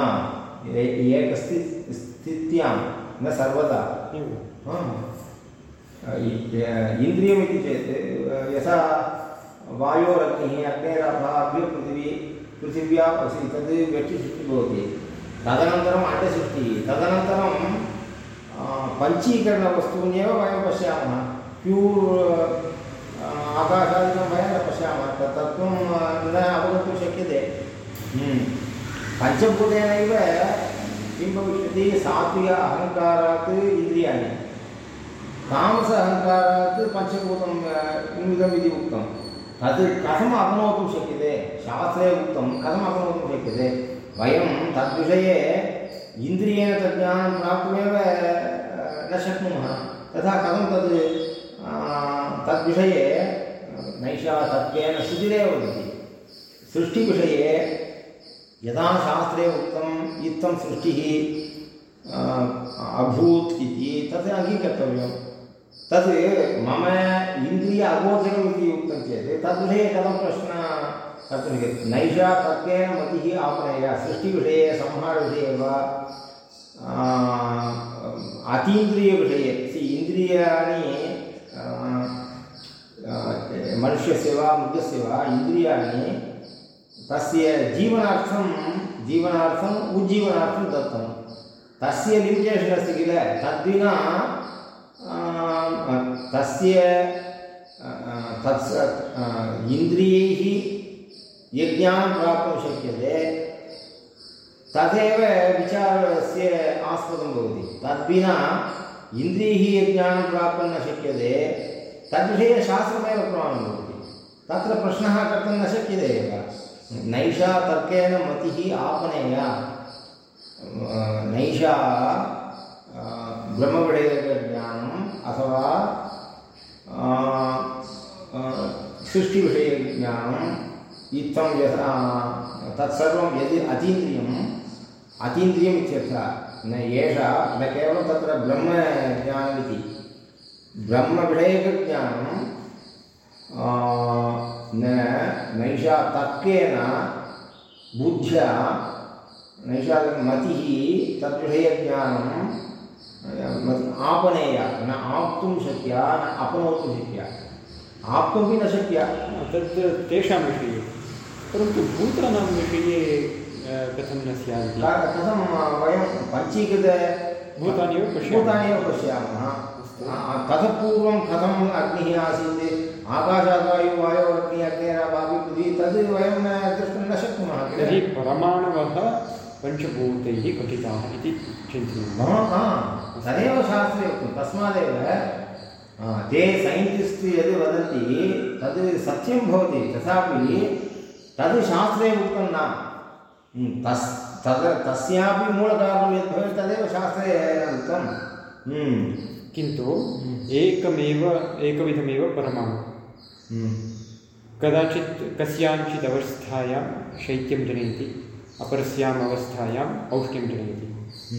ए- एकस्थि स्थित्यां न सर्वदा। इन्द्रियमिति चेत् यथा वायोरग्निः अग्नेरापः अग्निपृथिवी पृथिव्या तद् व्यक्तिसृष्टिः भवति। तदनन्तरम् अण्डसृष्टिः। तदनन्तरं पञ्चीकरणवस्तून्येव वयं पश्यामः प्यूर् आकाशादिकं वयं न पश्यामः तत् तत्त्वं न अवगन्तुं शक्यते हम्म। पञ्चभूतेनैव किं भविष्यति सात्विक अहङ्कारात् इन्द्रियाणि तामस अहङ्कारात् पञ्चभूतं इदम् इति उक्तं तत् कथम् अवनोतुं शक्यते शास्त्रे उक्तं कथम् अवनोतुं शक्यते वयं तद्विषये इन्द्रियेण तज्ज्ञानं प्राप्तुमेव अ, न शक्नुमः। तथा कथं तद् तद्विषये, नैषा तत्त्वेन श्रुतिरेव वदति सृष्टिविषये यदा शास्त्रे उक्तम् इत्थं सृष्टिः अभूत् इति, तत् अङ्गीकर्तव्यं। तत् मम इन्द्रिय अगोचरम् इति उक्तं चेत्, तद्विषये कथं प्रश्नः कर्तुं शक्यते? नैषा तत्त्वेन मतिः आपणेय? सृष्टिविषये, संहारविषये वा? अतीन्द्रियविषये। सि इन्द्रियाणि मनुष्यस्य वा मृगस्य वा इन्द्रियाणि तस्य जीवनार्थं जीवनार्थम् उज्जीवनार्थं दत्तं। तस्य लिमिटेशन् अस्ति किल? तद्विना तस्य तत् इन्द्रियैः यज्ञानं प्राप्तुं शक्यते। तदेव विचारस्य आस्पदं भवति। तद्विना इन्द्रियैः यज्ञानं प्राप्तुं न शक्यते, तद्विषये शास्त्रमेव प्रमाणं भवति। तत्र प्रश्नः कर्तुं न शक्यते एव। नैषा तर्केण मतिः आपणेय नैषा ब्रह्मविषयकज्ञानम् अथवा सृष्टिविषयज्ञानम् इत्थं यथा, तत्सर्वं यदि अतीन्द्रियम् अतीन्द्रियम् इत्यर्थः न एषा न केवलं तत्र ब्रह्मज्ञानमिति। ब्रह्मविषयकज्ञानं न, नैषा तर्केन बुद्ध्या, नैषा मतिः तद्विषयज्ञानं मति आपणेय, न आप्तुं शक्या, न अपनोतुं शक्या। आप्तुमपि न शक्या। तद् तेषां विषये। परन्तु भूतानां विषये कथं न स्यात् कथं वयं पञ्चीकृत भूतानि एव पश्यामः। भूतानि एव पश्यामः। ततः पूर्वं कथम् अग्निः आसीत्? आकाशात् वायु अग्निः अग्नेरावापि पृथिवी तद् वयं द्रष्टुं न शक्नुमः तर्हि परमाणवः पञ्चभूतैः घटिताः इति चिन्तनीयम्। मम तदेव शास्त्रे उक्तं। तस्मादेव ते सैन्टिस्ट् यद् वदन्ति तद् सत्यं भवति तथापि तद् शास्त्रे उक्तं न। तस् तद् तस्यापि मूलकारणं यद् भवेत् तदेव शास्त्रे उक्तं किन्तु एकमेव एकविधमेव परमाणु हम्म, कदाचित् कस्याञ्चित् अवस्थायां शैत्यं जनयति अपरस्याम् अवस्थायाम् औष्ण्यं जनयति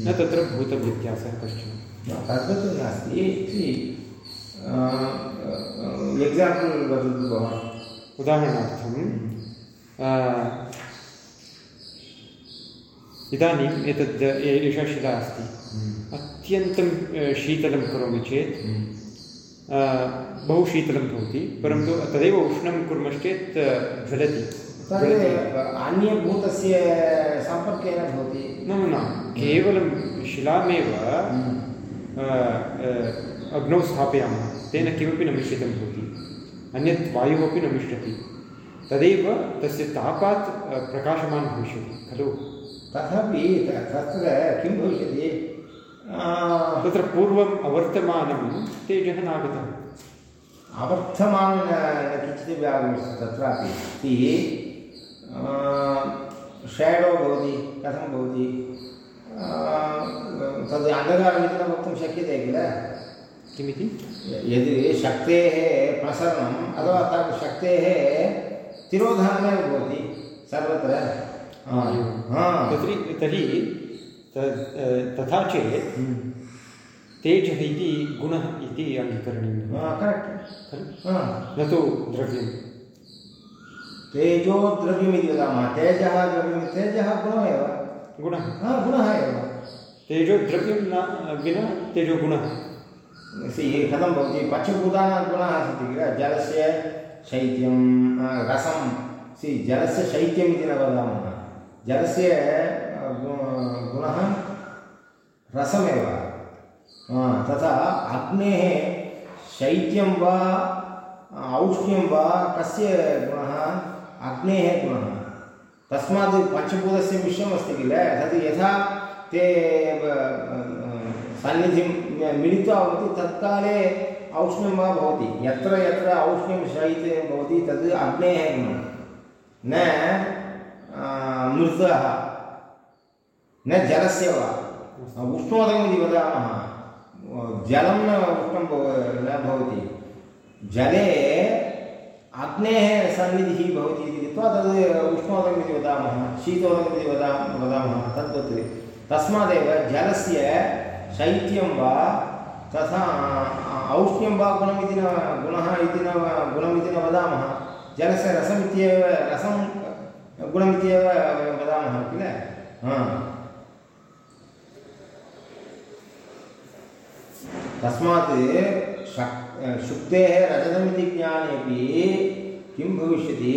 न तत्र भूतव्यत्यासः कश्चन तद्वत् नास्ति एक्साम्पल् वदतु भवान् उदाहरणार्थं इदानीम् एतद् एषा शिला अस्ति अत्यन्तं अ, शीतलं करोमि चेत् अ, बहु शीतलं भवति परन्तु तदेव उष्णं कुर्मश्चेत् ज्वलति। अन्यभूतस्य सम्पर्केन भवति। न न केवलं शिलामेव अग्नौ स्थापयामः तेन किमपि न मिश्रितं भवति अन्यत् वायुः अपि न मिश्रति तदेव तस्य तापात् प्रकाशमान् भविष्यति खलु? तथापि तत्र किं भविष्यति? तत्र पूर्वम् अवर्तमानं तेजः नागतम् अवर्धमानं न किञ्चिदपि आगमिष्यति तत्रापि। इति शेडो भवति कथं भवति? तद् अन्धकारमिति न वक्तुं शक्यते किल? किमिति? यदि शक्तेः प्रसरणम् अथवा तत् शक्तेः तिरोधानमेव भवति सर्वत्र। तर्हि तर्हि तद् तथा चेत् तेजः इति गुणः इति अङ्गीकरणीयः हा, खलु न तु द्रव्यं तेजो द्रव्यमिति वदामः। तेजः द्रव्यं तेजः गुणः एव गुणः। हा गुणः एव। तेजो द्रव्यं न विना तेजो गुणः। सि कथं भवति? पञ्चभूतानां गुणाः सन्ति किल? जलस्य शैत्यं रसं। सि जलस्य शैत्यम् इति न वदामः। जलस्य गुणः रसमेव। तथा अग्नेः शैत्यं वा, औष्ण्यं वा, कस्य गुणः? अग्नेः गुणः। तस्मात् पञ्चभूतस्य किल? तद् यथा ते, ब- सन्निधिं मिलित्वा भवति, तत्काले औष्ण्यं वा भवति। यत्र यत्र औष्ण्यं शैत्यं भवति, तद् अग्नेः गुणः। न आ, न जलस्य वा। उष्णोदकमिति वदामः। जलं न उष्णं भव न भवति। जले अग्नेः सन्निधिः भवति इति कृत्वा तद् उष्णोदकमिति वदा तद्वत्। तस्मादेव जलस्य शैत्यं वा तथा औष्ण्यं वा न गुणः इति न गुणमिति न वदामः। जलस्य रसमित्येव रसं गुणमित्येव वयं वदामः किल हा तस्मात् शक् शुक्तेः रजतमिति ज्ञानेपि किं भविष्यति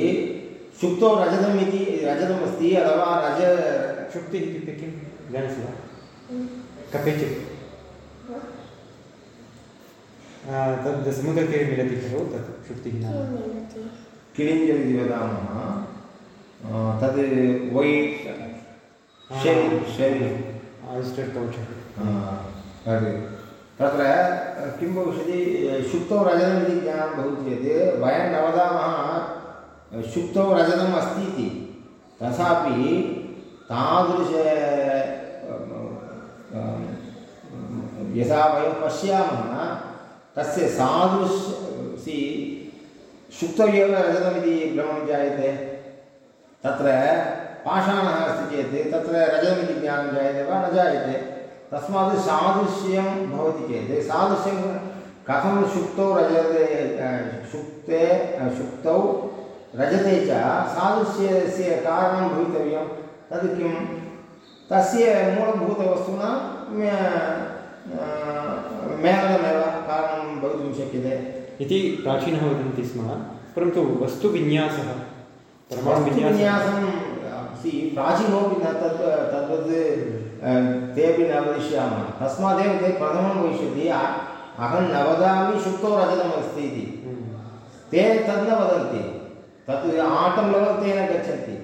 शुक्तौ रजतम् इति रजतमस्ति अथवा रज शुक्तिः इत्युक्ते किं जानासि वा कथयचित् तद् समुद्रतीरे मिलति खलु तत् शुक्तिः नाम किं मिलति किलिञ्जम् इति वदामः तद् वैट् शेल् शेल्। आयस्टर् तद्। तत्र किं भविष्यति? शुक्तौ रजतमिति ज्ञानं भवति चेत् वयं न वदामः शुक्तौ रजतम् अस्ति इति। तथापि तादृश यथा वयं पश्यामः तस्य सादृश सि शुक्तौ एव रजतमिति भ्रमं जायते। तत्र पाषाणः अस्ति चेत्, तत्र रजतमिति ज्ञानं जायते वा न जायते? तस्मात् सादृश्यं भवति चेत्। सादृश्यं कथं शुक्तौ रजते शुक्ते शुक्तौ रजते च सादृश्यस्य कारणं भवितव्यं। तद् किं? तस्य मूलभूतवस्तुना मेलनमेव कारणं भवितुं शक्यते। इति प्राचीनः वदन्ति स्म, परन्तु वस्तुविन्यासः विन्यासं सि प्राचीनोपि न तद् तद्वत् तेपि न वदिष्यामः तस्मादेव ते प्रथमं भविष्यति अहं न वदामि शुक्तो रजतमस्ति इति। ते तद् न वदन्ति। तत् आटं लेवल् ते न गच्छन्ति।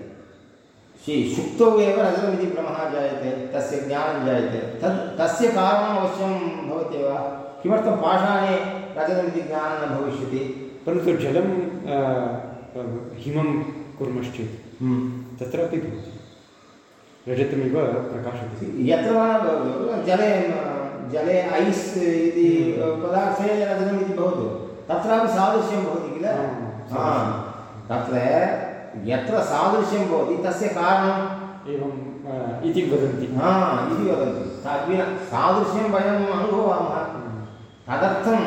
शि शुक्तौ एव रजतमिति भ्रमः जायते तस्य ज्ञानं जायते। तत् तस्य कारणम् अवश्यं भवत्येव किमर्थं पाषाणे रजतमिति ज्ञानं न भविष्यति? परन्तु जलं हिमं कुर्मश्चेत्। तत्रापि भवति। रजतमिव प्रकाशते यत्र वा जले जले ऐस् इति पदार्थे रजतमिति भवतु। तत्रापि सादृश्यं भवति किल? तत्र यत्र सादृश्यं भवति तस्य कारणम् एवम् इति वदन्ति। हा इति वदन्ति। तद्विना सादृश्यं वयम् अनुभवामः। तदर्थं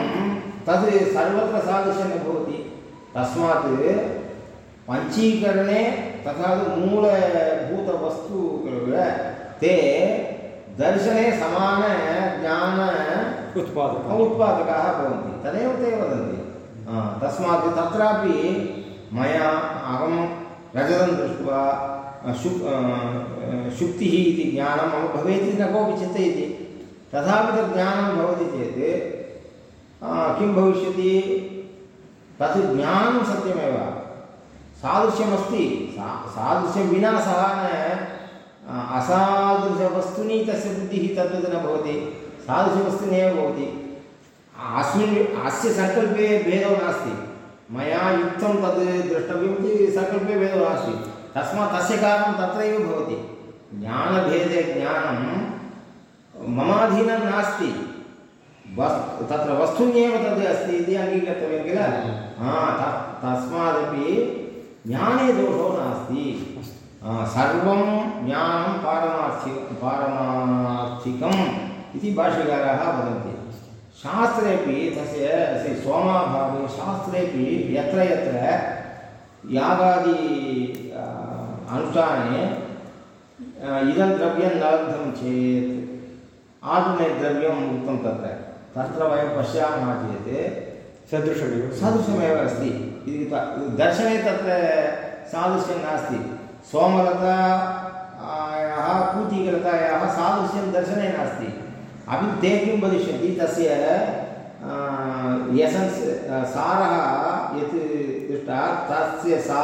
तद् सर्वत्र सादृश्यं न भवति। तस्मात् पञ्चीकरणे तथा तु मूलभूतवस्तु ते दर्शने समानज्ञान उत्पादकः। उत्पादकाः भवन्ति। तदेव ते वदन्ति। तस्मात् तत्रापि मया अहं रजतं दृष्ट्वा शुक् शुक्तिः इति ज्ञानं मम भवेत् इति न कोऽपि चिन्तयति। तथापि तत् ज्ञानं भवति चेत् किं भविष्यति? तत् ज्ञानं सत्यमेव। सादृश्यमस्ति। सा सादृश्यं विना सः न असादृशवस्तुनि तस्य बुद्धिः तद्वत् न भवति। सादृशवस्तुनेव भवति। अस्मिन् अस्य सङ्कल्पे भेदो नास्ति। मया युक्तं तद् द्रष्टव्यम् इति सङ्कल्पे भेदो नास्ति। तस्मात् तस्य कारणं तत्रैव भवति। ज्ञानभेदे ज्ञानं ममाधीनं नास्ति। वस् तत्र वस्तुन्येव तद् अस्ति इति अङ्गीकर्तव्यं किल? हा तस्मादपि ज्ञाने दोषो नास्ति। सर्वं ज्ञानं पारमार्थि पारमार्थिकम् इति भाष्यकाराः वदन्ति। शास्त्रेपि तस्य सोमाभावे शास्त्रेपि यत्र यत्र यागादि अनुष्ठाने इदं द्रव्यं न लब्धं चेत् द्रव्यम् उक्तं तत्र। तत्र वयं पश्यामः चेत् सदृशमेव सदृशमेव अस्ति। दर्शने तत्र सादृश्यं नास्ति। सोमलतायाः पूतिकलतायाः सादृश्यं दर्शने नास्ति। अपि ते किं वदिष्यन्ति? तस्य एसन्स् सारः यत् दृष्टा तस्य सा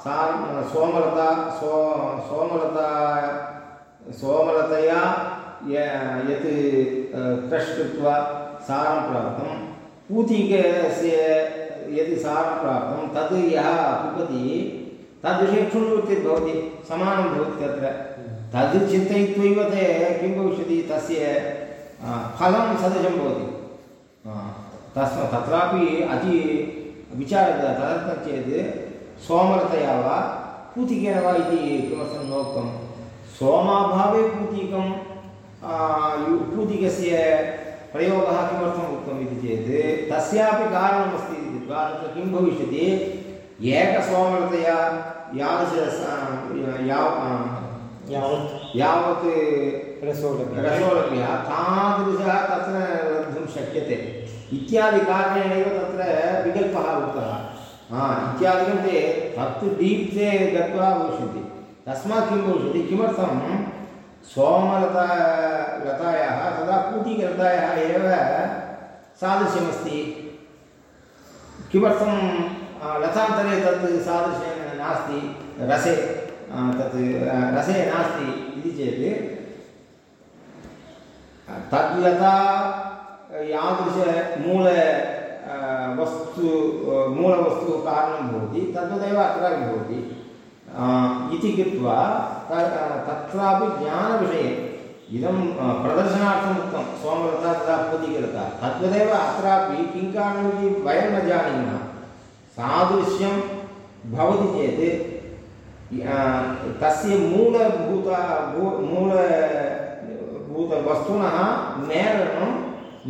सा, सोमलता, सो, सोमलता, सोमलतया यत् क्रश् कृत्वा सारं प्राप्तं पूतिकस्य यदि सारं प्राप्तं, तद् यः पिबति तद्विषये क्षुण्वृत्तिर्भवति समानं भवति तत्र। तद् चिन्तयित्वैव ते किं भविष्यति, तस्य फलं सदृशं भवति। तत्रापि अति विचारः तदर्थं चेत् सोमरतया वा, पूतिकेन वा इति किमर्थं नोक्तं सोमाभावे पूतिकं पूतिकस्य प्रयोगः किमर्थम् उक्तम् इति चेत् तस्यापि कारणमस्ति इति कृत्वा तत्र किं भविष्यति? एकसोमरतया यादृश यावत् यावत् रसोलभ्यः रसोलभ्यः तादृशः तत्र लब्धुं शक्यते। इत्यादि कारणेनैव तत्र विकल्पः उक्तः। हा इत्यादिकं ते तत् डीप् ते गत्वा भविष्यन्ति तस्मात् किं भविष्यति? किमर्थं सोमलता लतायाः तदा पूतिकलतायाः एव सादृश्यमस्ति। किमर्थं लतान्तरे तत् सादृश्येन नास्ति, रसे तत् रसे नास्ति इति चेत् तद्लता यादृशमूल वस्तु मूलवस्तु कारणं भवति, तद्वदेव अत्रापि भवति। इति कृत्वा तत्रापि ज्ञानविषये इदं प्रदर्शनार्थम् उक्तं सोमलता तथा पूतिकलता तद्वदेव अत्रापि किं कारणमिति वयं न जानीमः। सादृश्यं भवति चेत् तस्य मूलभूत भू मूल भूतवस्तुनः मेलनं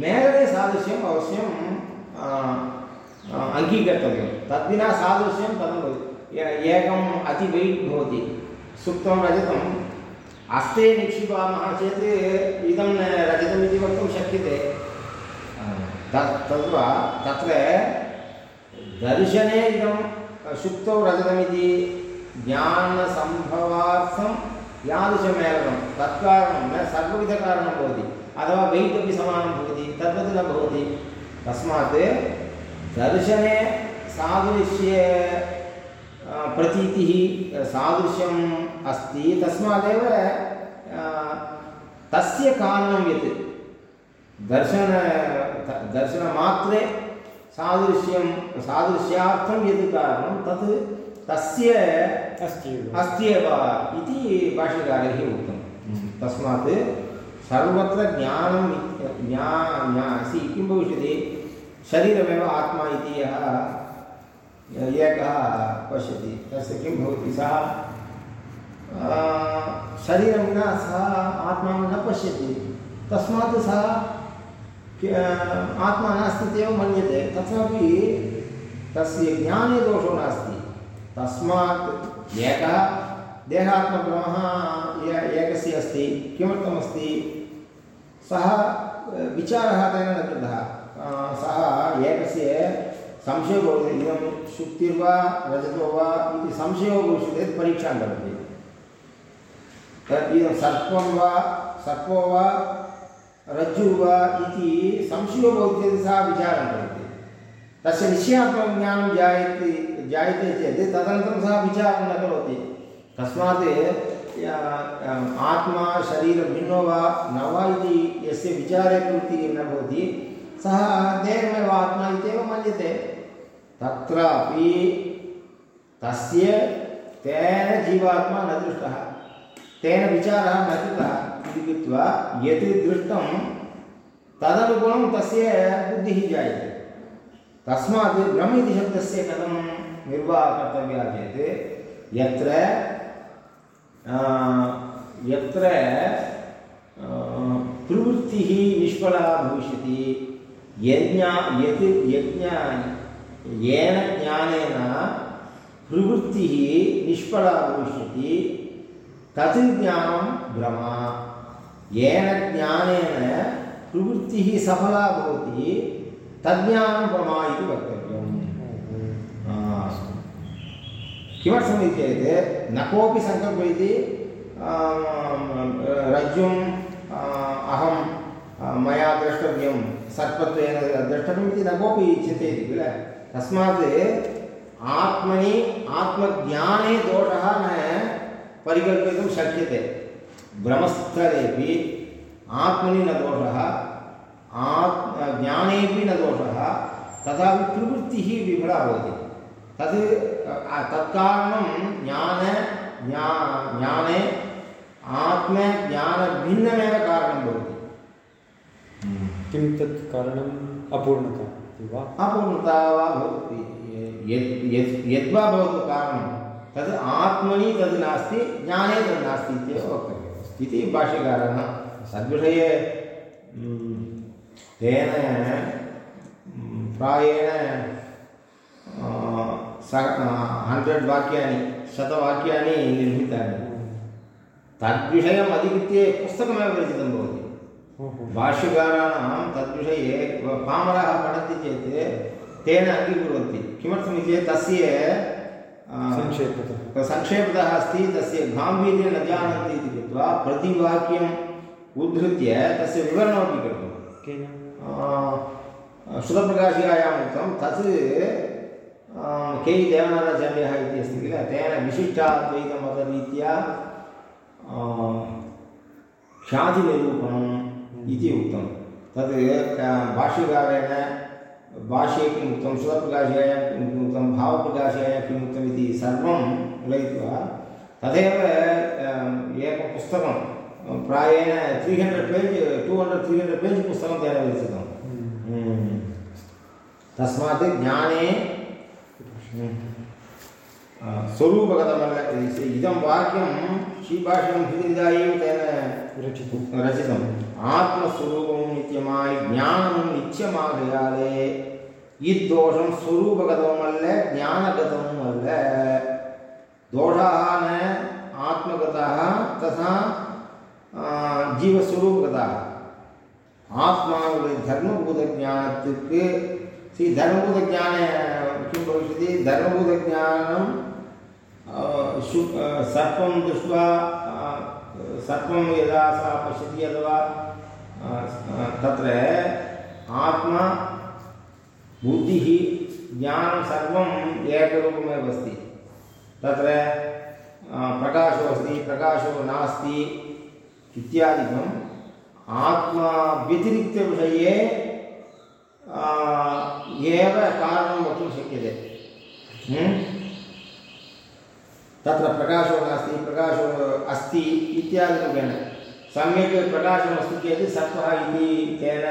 मेलने सादृश्यम् अवश्यं आ, आ, अङ्गीकर्तव्यं। तद्विना सादृश्यं कथं भवति एकम् अति वैट् भवति। सुप्तं रजतं हस्ते निक्षिपामः चेत् इदं न रजतम् इति वक्तुं शक्यते। तत् तद्वा, तत्र दर्शने इदं शुक्तौ रजतमिति ज्ञानसम्भवार्थं यादृशमेलनं, तत्कारणं, न, सर्वविधकारणं भवति। अथवा वैट् अपि समानं भवति, तद्वत् न भवति। तस्मात् दर्शने सादृश्य प्रतीतिः सादृश्यम् अस्ति। तस्मादेव तस्य कारणं यत् दर्शन दर्शनमात्रे सादृश्यं सादृश्यार्थं यत् कारणं तत् तस्य अस्ति अस्ति एव इति भाष्यकारैः उक्तं। तस्मात् सर्वत्र ज्ञानं ज्ञा ज्ञा सि किं भविष्यति? शरीरमेव आत्मा इति यः एकः पश्यति, तस्य किं भवति सः? शरीरं विना सः न पश्यति। तस्मात् सः आत्मा नास्ति इत्येव मन्यते। तथापि तस्य ज्ञाने दोषो नास्ति। तस्मात् एकः देहात्मभ्रमः एकस्य अस्ति, किमर्थमस्ति? सः विचारः तेन न कृतः। सः एकस्य संशयो भवति इदं शुक्तिर्वा रजतो वा इति संशयो भविष्यति चेत् परीक्षां करोति इदं सर्पं वा, सर्पो वा रज्जुर्वा इति संशयो भवति चेत् सः विचारं करोति। तस्य जायते जायते चेत् तदनन्तरं सः विचारं न करोति। तस्मात् आत्मा, शरीरं भिन्नो वा, न वा इति यस्य विचारे न भवति। सः देहमेव आत्मा इत्येव मन्यते। तत्रापि तस्य तेन जीवात्मा न दृष्टः, तेन विचारः न कृतः इति कृत्वा यत् दृष्टं, तदनुगुणं तस्य बुद्धिः जायते। तस्मात् ब्रह्म इति शब्दस्य कथं निर्वाहः कर्तव्यः चेत् यत्र यत्र प्रवृत्तिः निष्फला भविष्यति। यज्ञा यत् यज्ञ येन ज्ञानेन प्रवृत्तिः निष्फला भविष्यति तत् ज्ञानं भ्रम येन ज्ञानेन प्रवृत्तिः सफला भवति तज्ज्ञानं प्रमा इति वक्तव्यम्। आ, किमर्थमिति चेत् न कोऽपि सङ्कल्पयति रज्जुम् अहं मया द्रष्टव्यं सर्पत्वेन द्रष्टव्यम् इति न कोऽपि चिन्तयति किल? तस्मात् आत्मनि आत्मज्ञाने दोषः न परिकल्पयितुं शक्यते। भ्रमस्थलेपि आत्मनि न दोषः आत्म ज्ञानेपि न दोषः तथापि प्रवृत्तिः विफला भवति। अ, तत्कारणं ज्ञान ज्ञा ज्ञाने आत्मज्ञानभिन्नमेव कारणं भवति। किं तत् कारणम् अपूर्णता इति वा? अपूर्णता वा भवति यद् यद् यद्वा भवतु कारणं तद् आत्मनि तद् नास्ति ज्ञाने तद् नास्ति इत्येव वक्तव्यमस्ति इति भाष्यकाराणां सद्विषये तेन प्रायेण स हण्ड्रेड् वाक्यानि शतवाक्यानि निर्मितानि। तद्विषयम् अधिकृत्य पुस्तकमेव रचितं भवति। भाष्यकाराणां तद्विषये पामराः पठन्ति चेत् तेन अङ्गीकुर्वन्ति। किमर्थमिति चेत् तस्य संक्षेपतः। संक्षेपतः अस्ति तस्य गाम्भीर्यं न जानन्ति इति कृत्वा प्रतिवाक्यम् उद्धृत्य तस्य विवरणमपि कृतं केन? श्रुतप्रकाशिकायाम् उक्तं तत् के इ देवनाथाचार्यः इति अस्ति किल? तेन विशिष्टाद्वैतमतरीत्या आ, ख्यातिनिरूपणम् इति उक्तं। तत् भाष्यकारेण भाष्ये किम् उक्तं श्रुतप्रकाशाय किम् उक्तं भावप्रकाशाय किम् उक्तम् इति सर्वं मिलयित्वा तदेव एकं पुस्तकं प्रायेण three hundred page two hundred three hundred page पुस्तकं तेन विरचितं। हम्म। तस्मात् ज्ञाने स्वरूपगतमल्ल इदं वाक्यं हितविदायैव तेन रचितं। ആത്മസ്വരൂപവും നിത്യമായി ജ്ഞാനം നിത്യമാകയാലേ ഇദ്ദോഷം സ്വരൂപഗതവുമല്ല ജ്ഞാനഗതവുമല്ല ദോഷാന ആത്മഗത തഥാ ஜீவஸ்வரூபகத ஆத்மாவுடைய தர்மபூத ஜானத்துக்கு ஸ்ரீ தர்மபூத ஜான கிம் பவிஷதி தர்மபூத ஜானம் சர்ப்பம் திருஷ்வா சர்ப்பம் யதா சா பசியதி அதுவா तत्र आत्मा बुद्धिः ज्ञानं सर्वम् एकरूपमेव अस्ति। तत्र प्रकाशो अस्ति, प्रकाशो नास्ति इत्यादिकम् आत्माव्यतिरिक्तविषये एव कारणं वक्तुं शक्यते। हम्म? तत्र प्रकाशो नास्ति, प्रकाशो अस्ति इत्यादिरूपेण सम्यक् प्रकाशमस्ति चेत् सत्त्वः इति तेन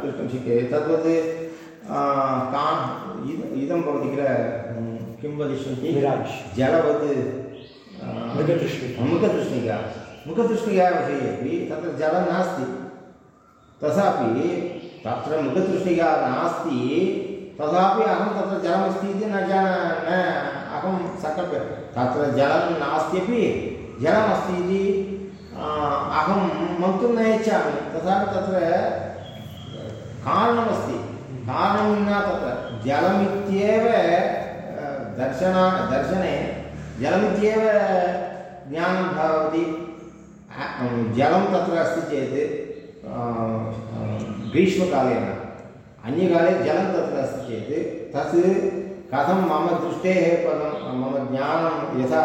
द्रष्टुं शक्यते तद्वत् अ, का इद- भवति किल हम्म, किं वदिष्यन्ति जलवत् मृगतृष्णिका मुखतृष्णिका मुखतृष्णिका विषयेपि तत्र जलं नास्ति। तथापि तत्र मुखतृष्णिका नास्ति तथापि अहं तत्र जलमस्ति इति न जान न अहं सकल्प्य। तत्र जलं नास्त्यपि जलमस्ति इति अहं मन्तुं न इच्छामि तथापि तत्र कारणमस्ति। कारणं विना तत्र जलमित्येव दर्शना दर्शने जलमित्येव ज्ञानं भवति। अ- जलं तत्र अस्ति चेत् अ, ग्रीष्मकाले न अन्यकाले जलं तत्र अस्ति चेत् तत् कथं मम दृष्टेः पदं मम ज्ञानं यथा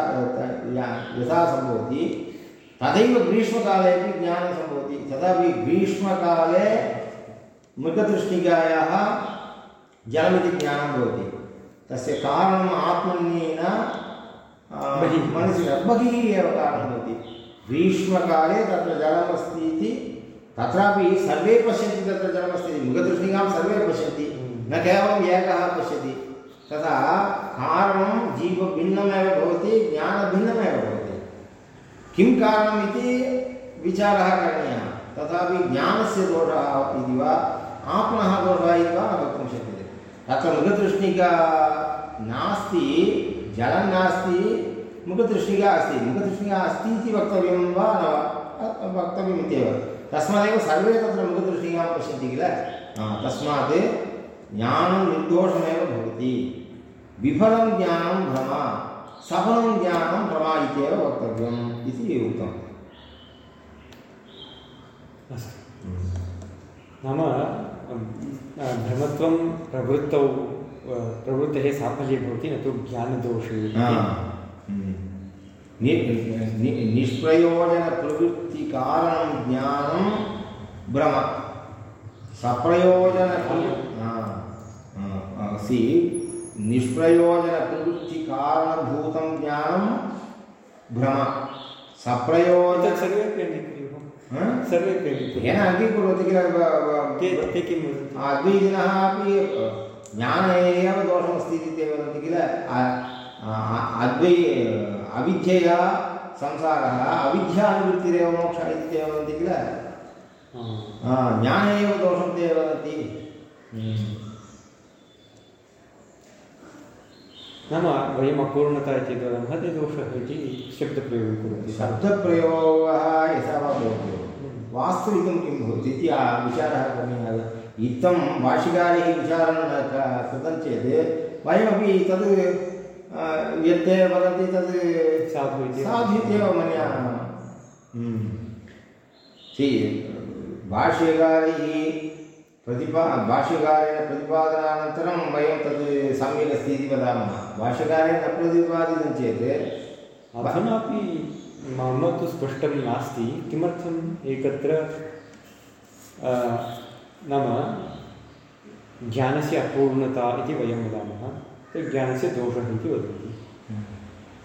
यथा सम्भवति तथैव ग्रीष्मकालेपि ज्ञानं सम्भवति। तथापि ग्रीष्मकाले मृगतृष्णिकायाः जलमिति ज्ञानं भवति। तस्य कारणम् आत्मन्येन। मनसि बहिः एव कारणं भवति। ग्रीष्मकाले तत्र जलमस्ति इति तत्रापि सर्वे पश्यन्ति तत्र जलमस्ति मृगतृष्णिकां सर्वे पश्यन्ति न केवलम् एकः पश्यति। तथा कारणं जीवभिन्नमेव भवति ज्ञानभिन्नमेव भवति। किं कारणम् इति विचारः करणीयः? तथापि ज्ञानस्य दोषः इति वा, आत्मनः दोषः इति वा न वक्तुं शक्यते। तत्र मुखतृष्णिका नास्ति, जलं नास्ति मुखतृष्णिका अस्ति। मुखतृष्णिका अस्ति इति वक्तव्यं वा न वक्तव्यम् इत्येव। तस्मादेव सर्वे तत्र मुखतृष्णिकां पश्यन्ति किल? तस्मात् ज्ञानं निर्दोषमेव भवति। विफलं ज्ञानं भ्रमा। सफलं ज्ञानं भ्रमा इत्येव वक्तव्यम् इति उक्तम् अस्तु नाम भ्रमत्वं प्रवृत्तौ प्रवृत्तेः साफल्ये भवति न तु ज्ञानदोषे निष्प्रयोजनप्रवृत्तिकारणं ज्ञानं भ्रम सप्रयोजन सि निष्प्रयोजनप्रवृत्तिकारणभूतं ज्ञानं भ्रम। सप्रयोजन? सर्वेपि अङ्गीकुर्युः येन अङ्गीकुर्वन्ति किल ते किं अद्वैतिनः अपि ज्ञाने एव दोषमस्ति इति ते वदन्ति किल? अद्वै अविद्यया संसारः अविद्यानुवृत्तिरेव मोक्षः इति ते वदन्ति किल? ज्ञाने एव दोषं ते वदन्ति। नाम वयम् अपूर्णता इति वदामः ते दोषः इति शब्दप्रयोगं कुर्वन्ति शब्दप्रयोगः यथा वा भवतु वास्तविकं किं भवति इति विचारः करणीयः। इत्थं भाष्यकारैः विचारं कृतं चेत् वयमपि तद् यत् वदन्ति तद् साधु इति साधु इत्येव मन्यामः। हम्म। भाष्यकारैः प्रतिपा भाष्यकारेण प्रतिपादनानन्तरं वयं तद् सम्यक् अस्ति इति वदामः। भाष्यकारेण न प्रतिपादितं चेत् अधुनापि मम तु स्पष्टं नास्ति। किमर्थम् एकत्र नाम ज्ञानस्य अपूर्णता इति वयं वदामः। तत् ज्ञानस्य दोषः इति वदन्ति।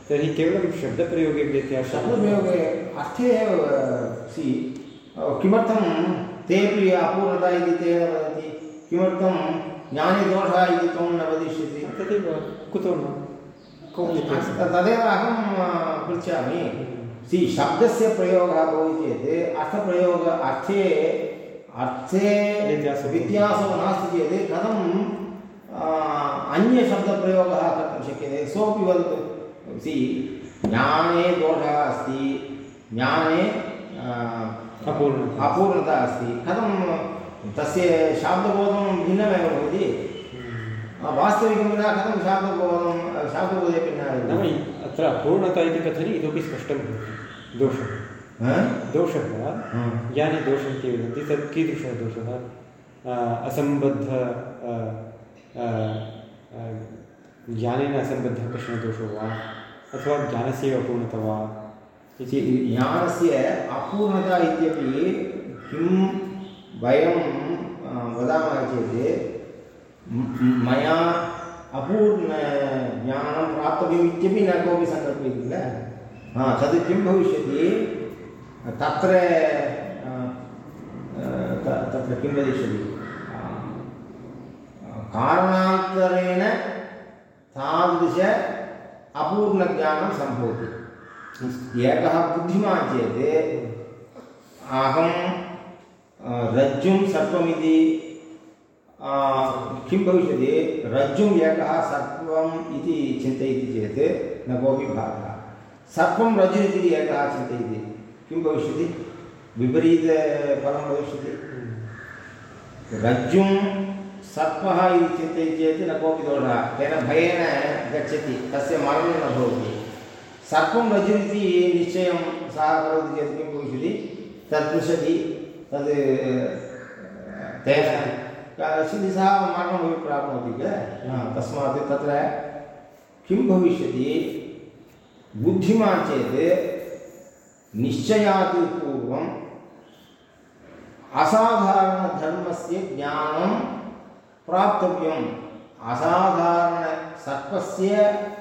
तर्हि केवलं शब्दप्रयोगे व्यत्यासः शब्दप्रयोगे अर्थे एव सि किमर्थं तेपि अपूर्णता इति ते न वदन्ति किमर्थं ज्ञाने दोषः इति त्वं न वदिष्यसि तदेव कुतो न तदेव अहं पृच्छामि सि शब्दस्य प्रयोगः भवति चेत् अर्थप्रयोग अर्थे अर्थे व्यत्यासः नास्ति चेत् कथं अन्यशब्दप्रयोगः कर्तुं शक्यते? सोऽपि वदतु। सि ज्ञाने दोषः अस्ति। ज्ञाने अपूर्णता। अपूर्णता अस्ति। कथं तस्य शाब्दबोधं भिन्नमेव भवति? वास्तविकं विना कथं शाब्दबोधं शाब्दबोधे भिन्नः नाम अत्र अपूर्णता इति कथने इतोपि स्पष्टं भवति। दोषः। दोषः हा. ज्ञाने दोषम् इति वदन्ति तत् कीदृशः दोषः असम्बद्ध ज्ञानेन असम्बद्धः कश्चन दोषो वा अथवा ज्ञानस्यैव अपूर्णता वा? इति ज्ञानस्य अपूर्णता इत्यपि किं वयं वदामः चेत् मया अपूर्णज्ञानं प्राप्तव्यम् इत्यपि न कोऽपि सङ्कल्पयति किल? हा, तद् किं भविष्यति? तत्र तत्र किं वदिष्यति? कारणान्तरेण तादृश अपूर्णज्ञानं सम्भवति। एकः बुद्धिमान् चेत् अहं रज्जुं सर्पमिति किं भविष्यति? रज्जुम् एकः सर्पम् इति चिन्तयति चेत् न कोऽपि भागः सर्पं रज्जुरिति एकः चिन्तयति। किं भविष्यति? विपरीतफलं भविष्यति। रज्जुं सर्पः इति चिन्तयति चेत् न कोऽपि दोषः। तेन भयेन गच्छति। तस्य मरणं न भवति। सर्पं रज्जुरिति निश्चयं सः करोति चेत् किं भविष्यति तत् पृच्छति तद् तेन कश्चित् सः मरणमपि प्राप्नोति किल तस्मात् तत्र किं भविष्यति बुद्धिमान् चेत् निश्चयात् पूर्वं असाधारणधर्मस्य ज्ञानं प्राप्तव्यम् असाधारणसर्पस्य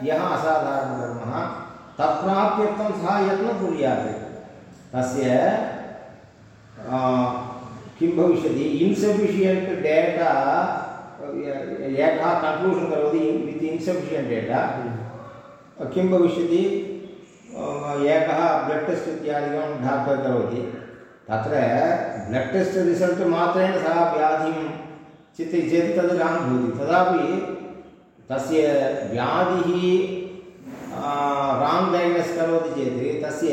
यः असाधारणधर्मः तत्प्राप्त्यर्थं सः यत्नं कुर्यात् तस्य किं भविष्यति? इन्सफिशियण्ट् डेटा एकः कन्क्लूषन् करोति वित् इन्सफिशियण्ट् डेटा किं भविष्यति? एकः ब्लड् टेस्ट् इत्यादिकं डाक्टर् करोति। तत्र ब्लड् टेस्ट् रिसल्ट् मात्रेण सः व्याधिं चिन्तयति चेत् तद् भवति। तदापि तस्य व्याधिः राङ्ग् डैग्नस् करोति चेत् तस्य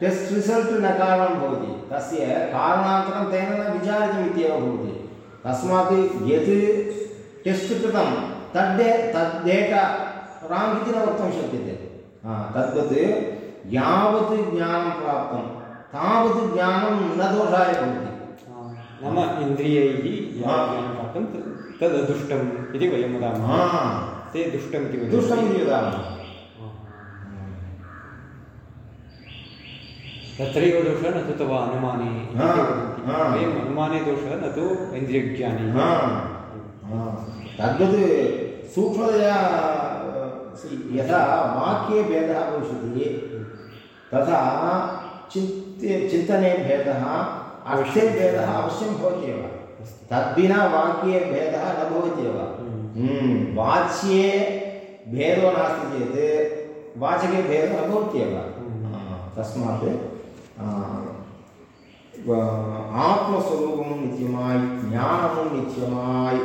टेस्ट् रिसल्ट् न कारणं भवति। तस्य कारणान्तरं तेन न विचारितम् इत्येव भवति। तस्मात् यत् टेस्ट् कृतं तद् तद् डेटा राङ्ग् इति न वक्तुं शक्यते। तद्वत् यावत् ज्ञानं प्राप्तं तावत् ज्ञानं न दोषाय भवति। नाम इन्द्रियैः ज्ञानं प्राप्तं तद् दुष्टम् इति वयं वदामः। ते दुष्टम् इति दुष्टम् इति वदामः। तत्रैव दोषः न तु तव अनुमाने. वयम् अनुमाने दोषः न तु इन्द्रियज्ञाने। तद्वत् सूक्ष्मतया यथा वाक्ये भेदः भविष्यति तथा चिन्त्य चिन्तने भेदः अर्थे भेदः अवश्यं भवति एव। तद्विना वाक्ये भेदः न भवति एव। हम्म, वाच्ये भेदो नास्ति चेत् वाचके भेदः न भवति एव। हम्म। तस्मात् आ, வ- ஆத்மஸ்வரூபமும் நித்தியமாய் ஞானமும் நித்தியமாய்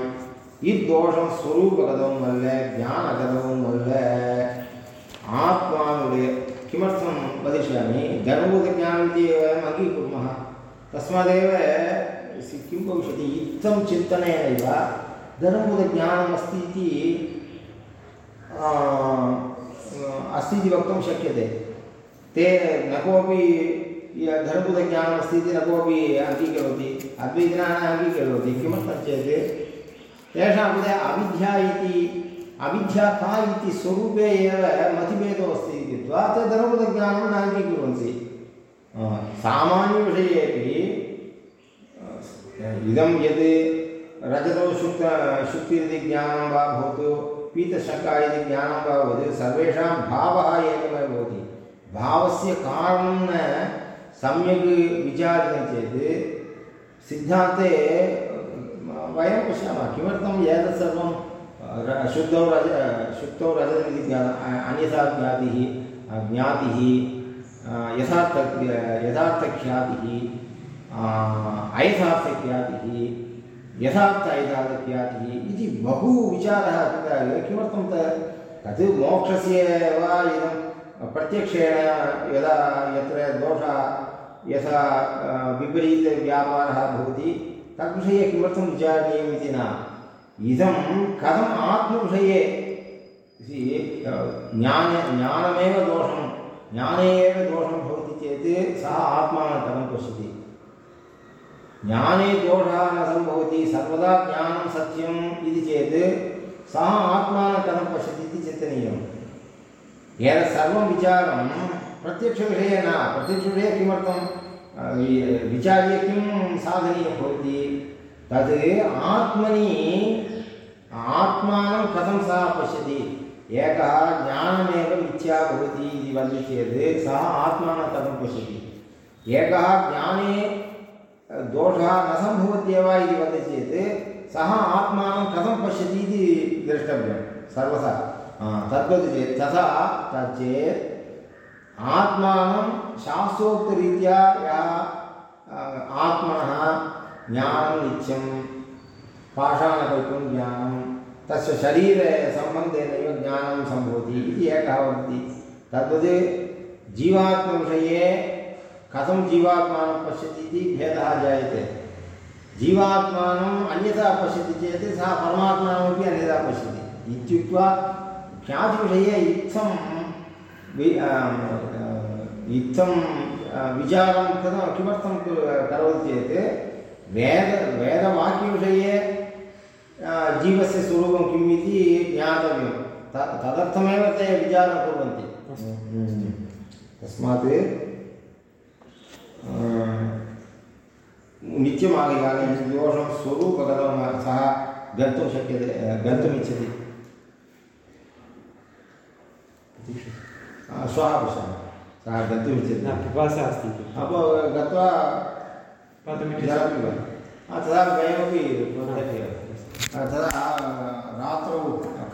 இத்தோஷம் ஸ்வரூபகதமும் அல்ல ஞானகதமும் அல்ல आत्मानुदय किमर्थं वदिष्यामि धर्मभूतज्ञानम् इति वयम् अङ्गीकुर्मः तस्मादेव सि- किं भविष्यति इत्थं चिन्तनेनैव धर्मभूतज्ञानम् अस्ति इति आ, अस्ति इति वक्तुं शक्यते ते न कोपि य- धर्मभूतज्ञानम् अस्ति इति न कोपि अङ्गीकरोति अद्वैतिनः न अङ्गीकरोति किमर्थं चेत् तेषां कृते अविद्या इति, अविद्या का इति स्वरूपे एव मतिभेदो अस्ति इति कृत्वा ते धर्मभूतज्ञानं न अङ्गीकुर्वन्ति सामान्यविषयेपि इदं यद् रजतो शुक्त शुक्तिरिति ज्ञानं वा भवतु, पीतशङ्का इति ज्ञानं वा भवतु, सर्वेषां भावः एकमेव भवति। भावस्य कारणं न सम्यक् विचारितं चेत् सिद्धान्ते वयं पश्यामः किमर्थम् एतत् सर्वं शुद्धौ रज, शुद्धौ रजतमिति ज्ञातम् अन्यथा ज्ञातिः ज्ञातिः यथार्थ, यथार्थख्यातिः अयथार्थख्यातिः यथार्थ अयथार्थख्यातिः इति बहु विचारः तत्र किमर्थं त- तत् मोक्षस्य वा इदं प्रत्यक्षेण यदा यत्र दोषः यथा विपरीतव्यापारः भवति तद्विषये किमर्थं विचारणीयम् इति न। इदं कथम् आत्मविषये? ज्ञान, ज्ञानमेव दोषं, ज्ञाने एव दोषं भवति चेत् सः आत्मानं कथं पश्यति। ज्ञाने दोषः न सम्भवति, सर्वदा ज्ञानं सत्यम् इति चेत् सः आत्मानं कथं पश्यति इति चिन्तनीयम्। एतत् सर्वं विचारं प्रत्यक्षविषये न प्रत्यक्षविषये किमर्थं विचार्य किं साधनीयं भवति? तद् आत्मनि, आत्मानं कथं सः पश्यति? एकः ज्ञानमेव मिथ्या भवति इति वदति चेत् सः आत्मानं कथं पश्यति? एकः ज्ञाने दोषः न सम्भवत्येव इति वदति चेत् सः आत्मानं कथं पश्यति इति द्रष्टव्यं सर्वथा तद्वत् चेत् तथा, तच्चेत् आत्मानं शास्त्रोक्तरीत्या यः आत्मनः ज्ञानं नित्यं पाषाणकल्पं ज्ञानं तस्य शरीरसम्बन्धेनैव ज्ञानं सम्भवति इति एकः वदति तद्वत् जीवात्मविषये कथं जीवात्मानं पश्यति इति भेदः जायते। जीवात्मानम् अन्यथा पश्यति चेत् सः परमात्मानमपि अन्यथा पश्यति। इत्युक्त्वा ख्यातिविषये इत्थं इत्थं विचारं कथं किमर्थं करोति चेत् वेद वेदवाक्यविषये जीवस्य स्वरूपं किम् इति ज्ञातव्यं। त तदर्थमेव ते विचारं कुर्वन्ति। तस्मात् अ, दोषं स्वरूपगतं सः गन्तुं शक्यते गन्तुमिच्छति। श्वः पश्यामः सः गन्तुमिच्छति न पिपासा अस्ति अप गत्वा पातुमिच्छति जलं तदा वयमपि तदा रात्रौ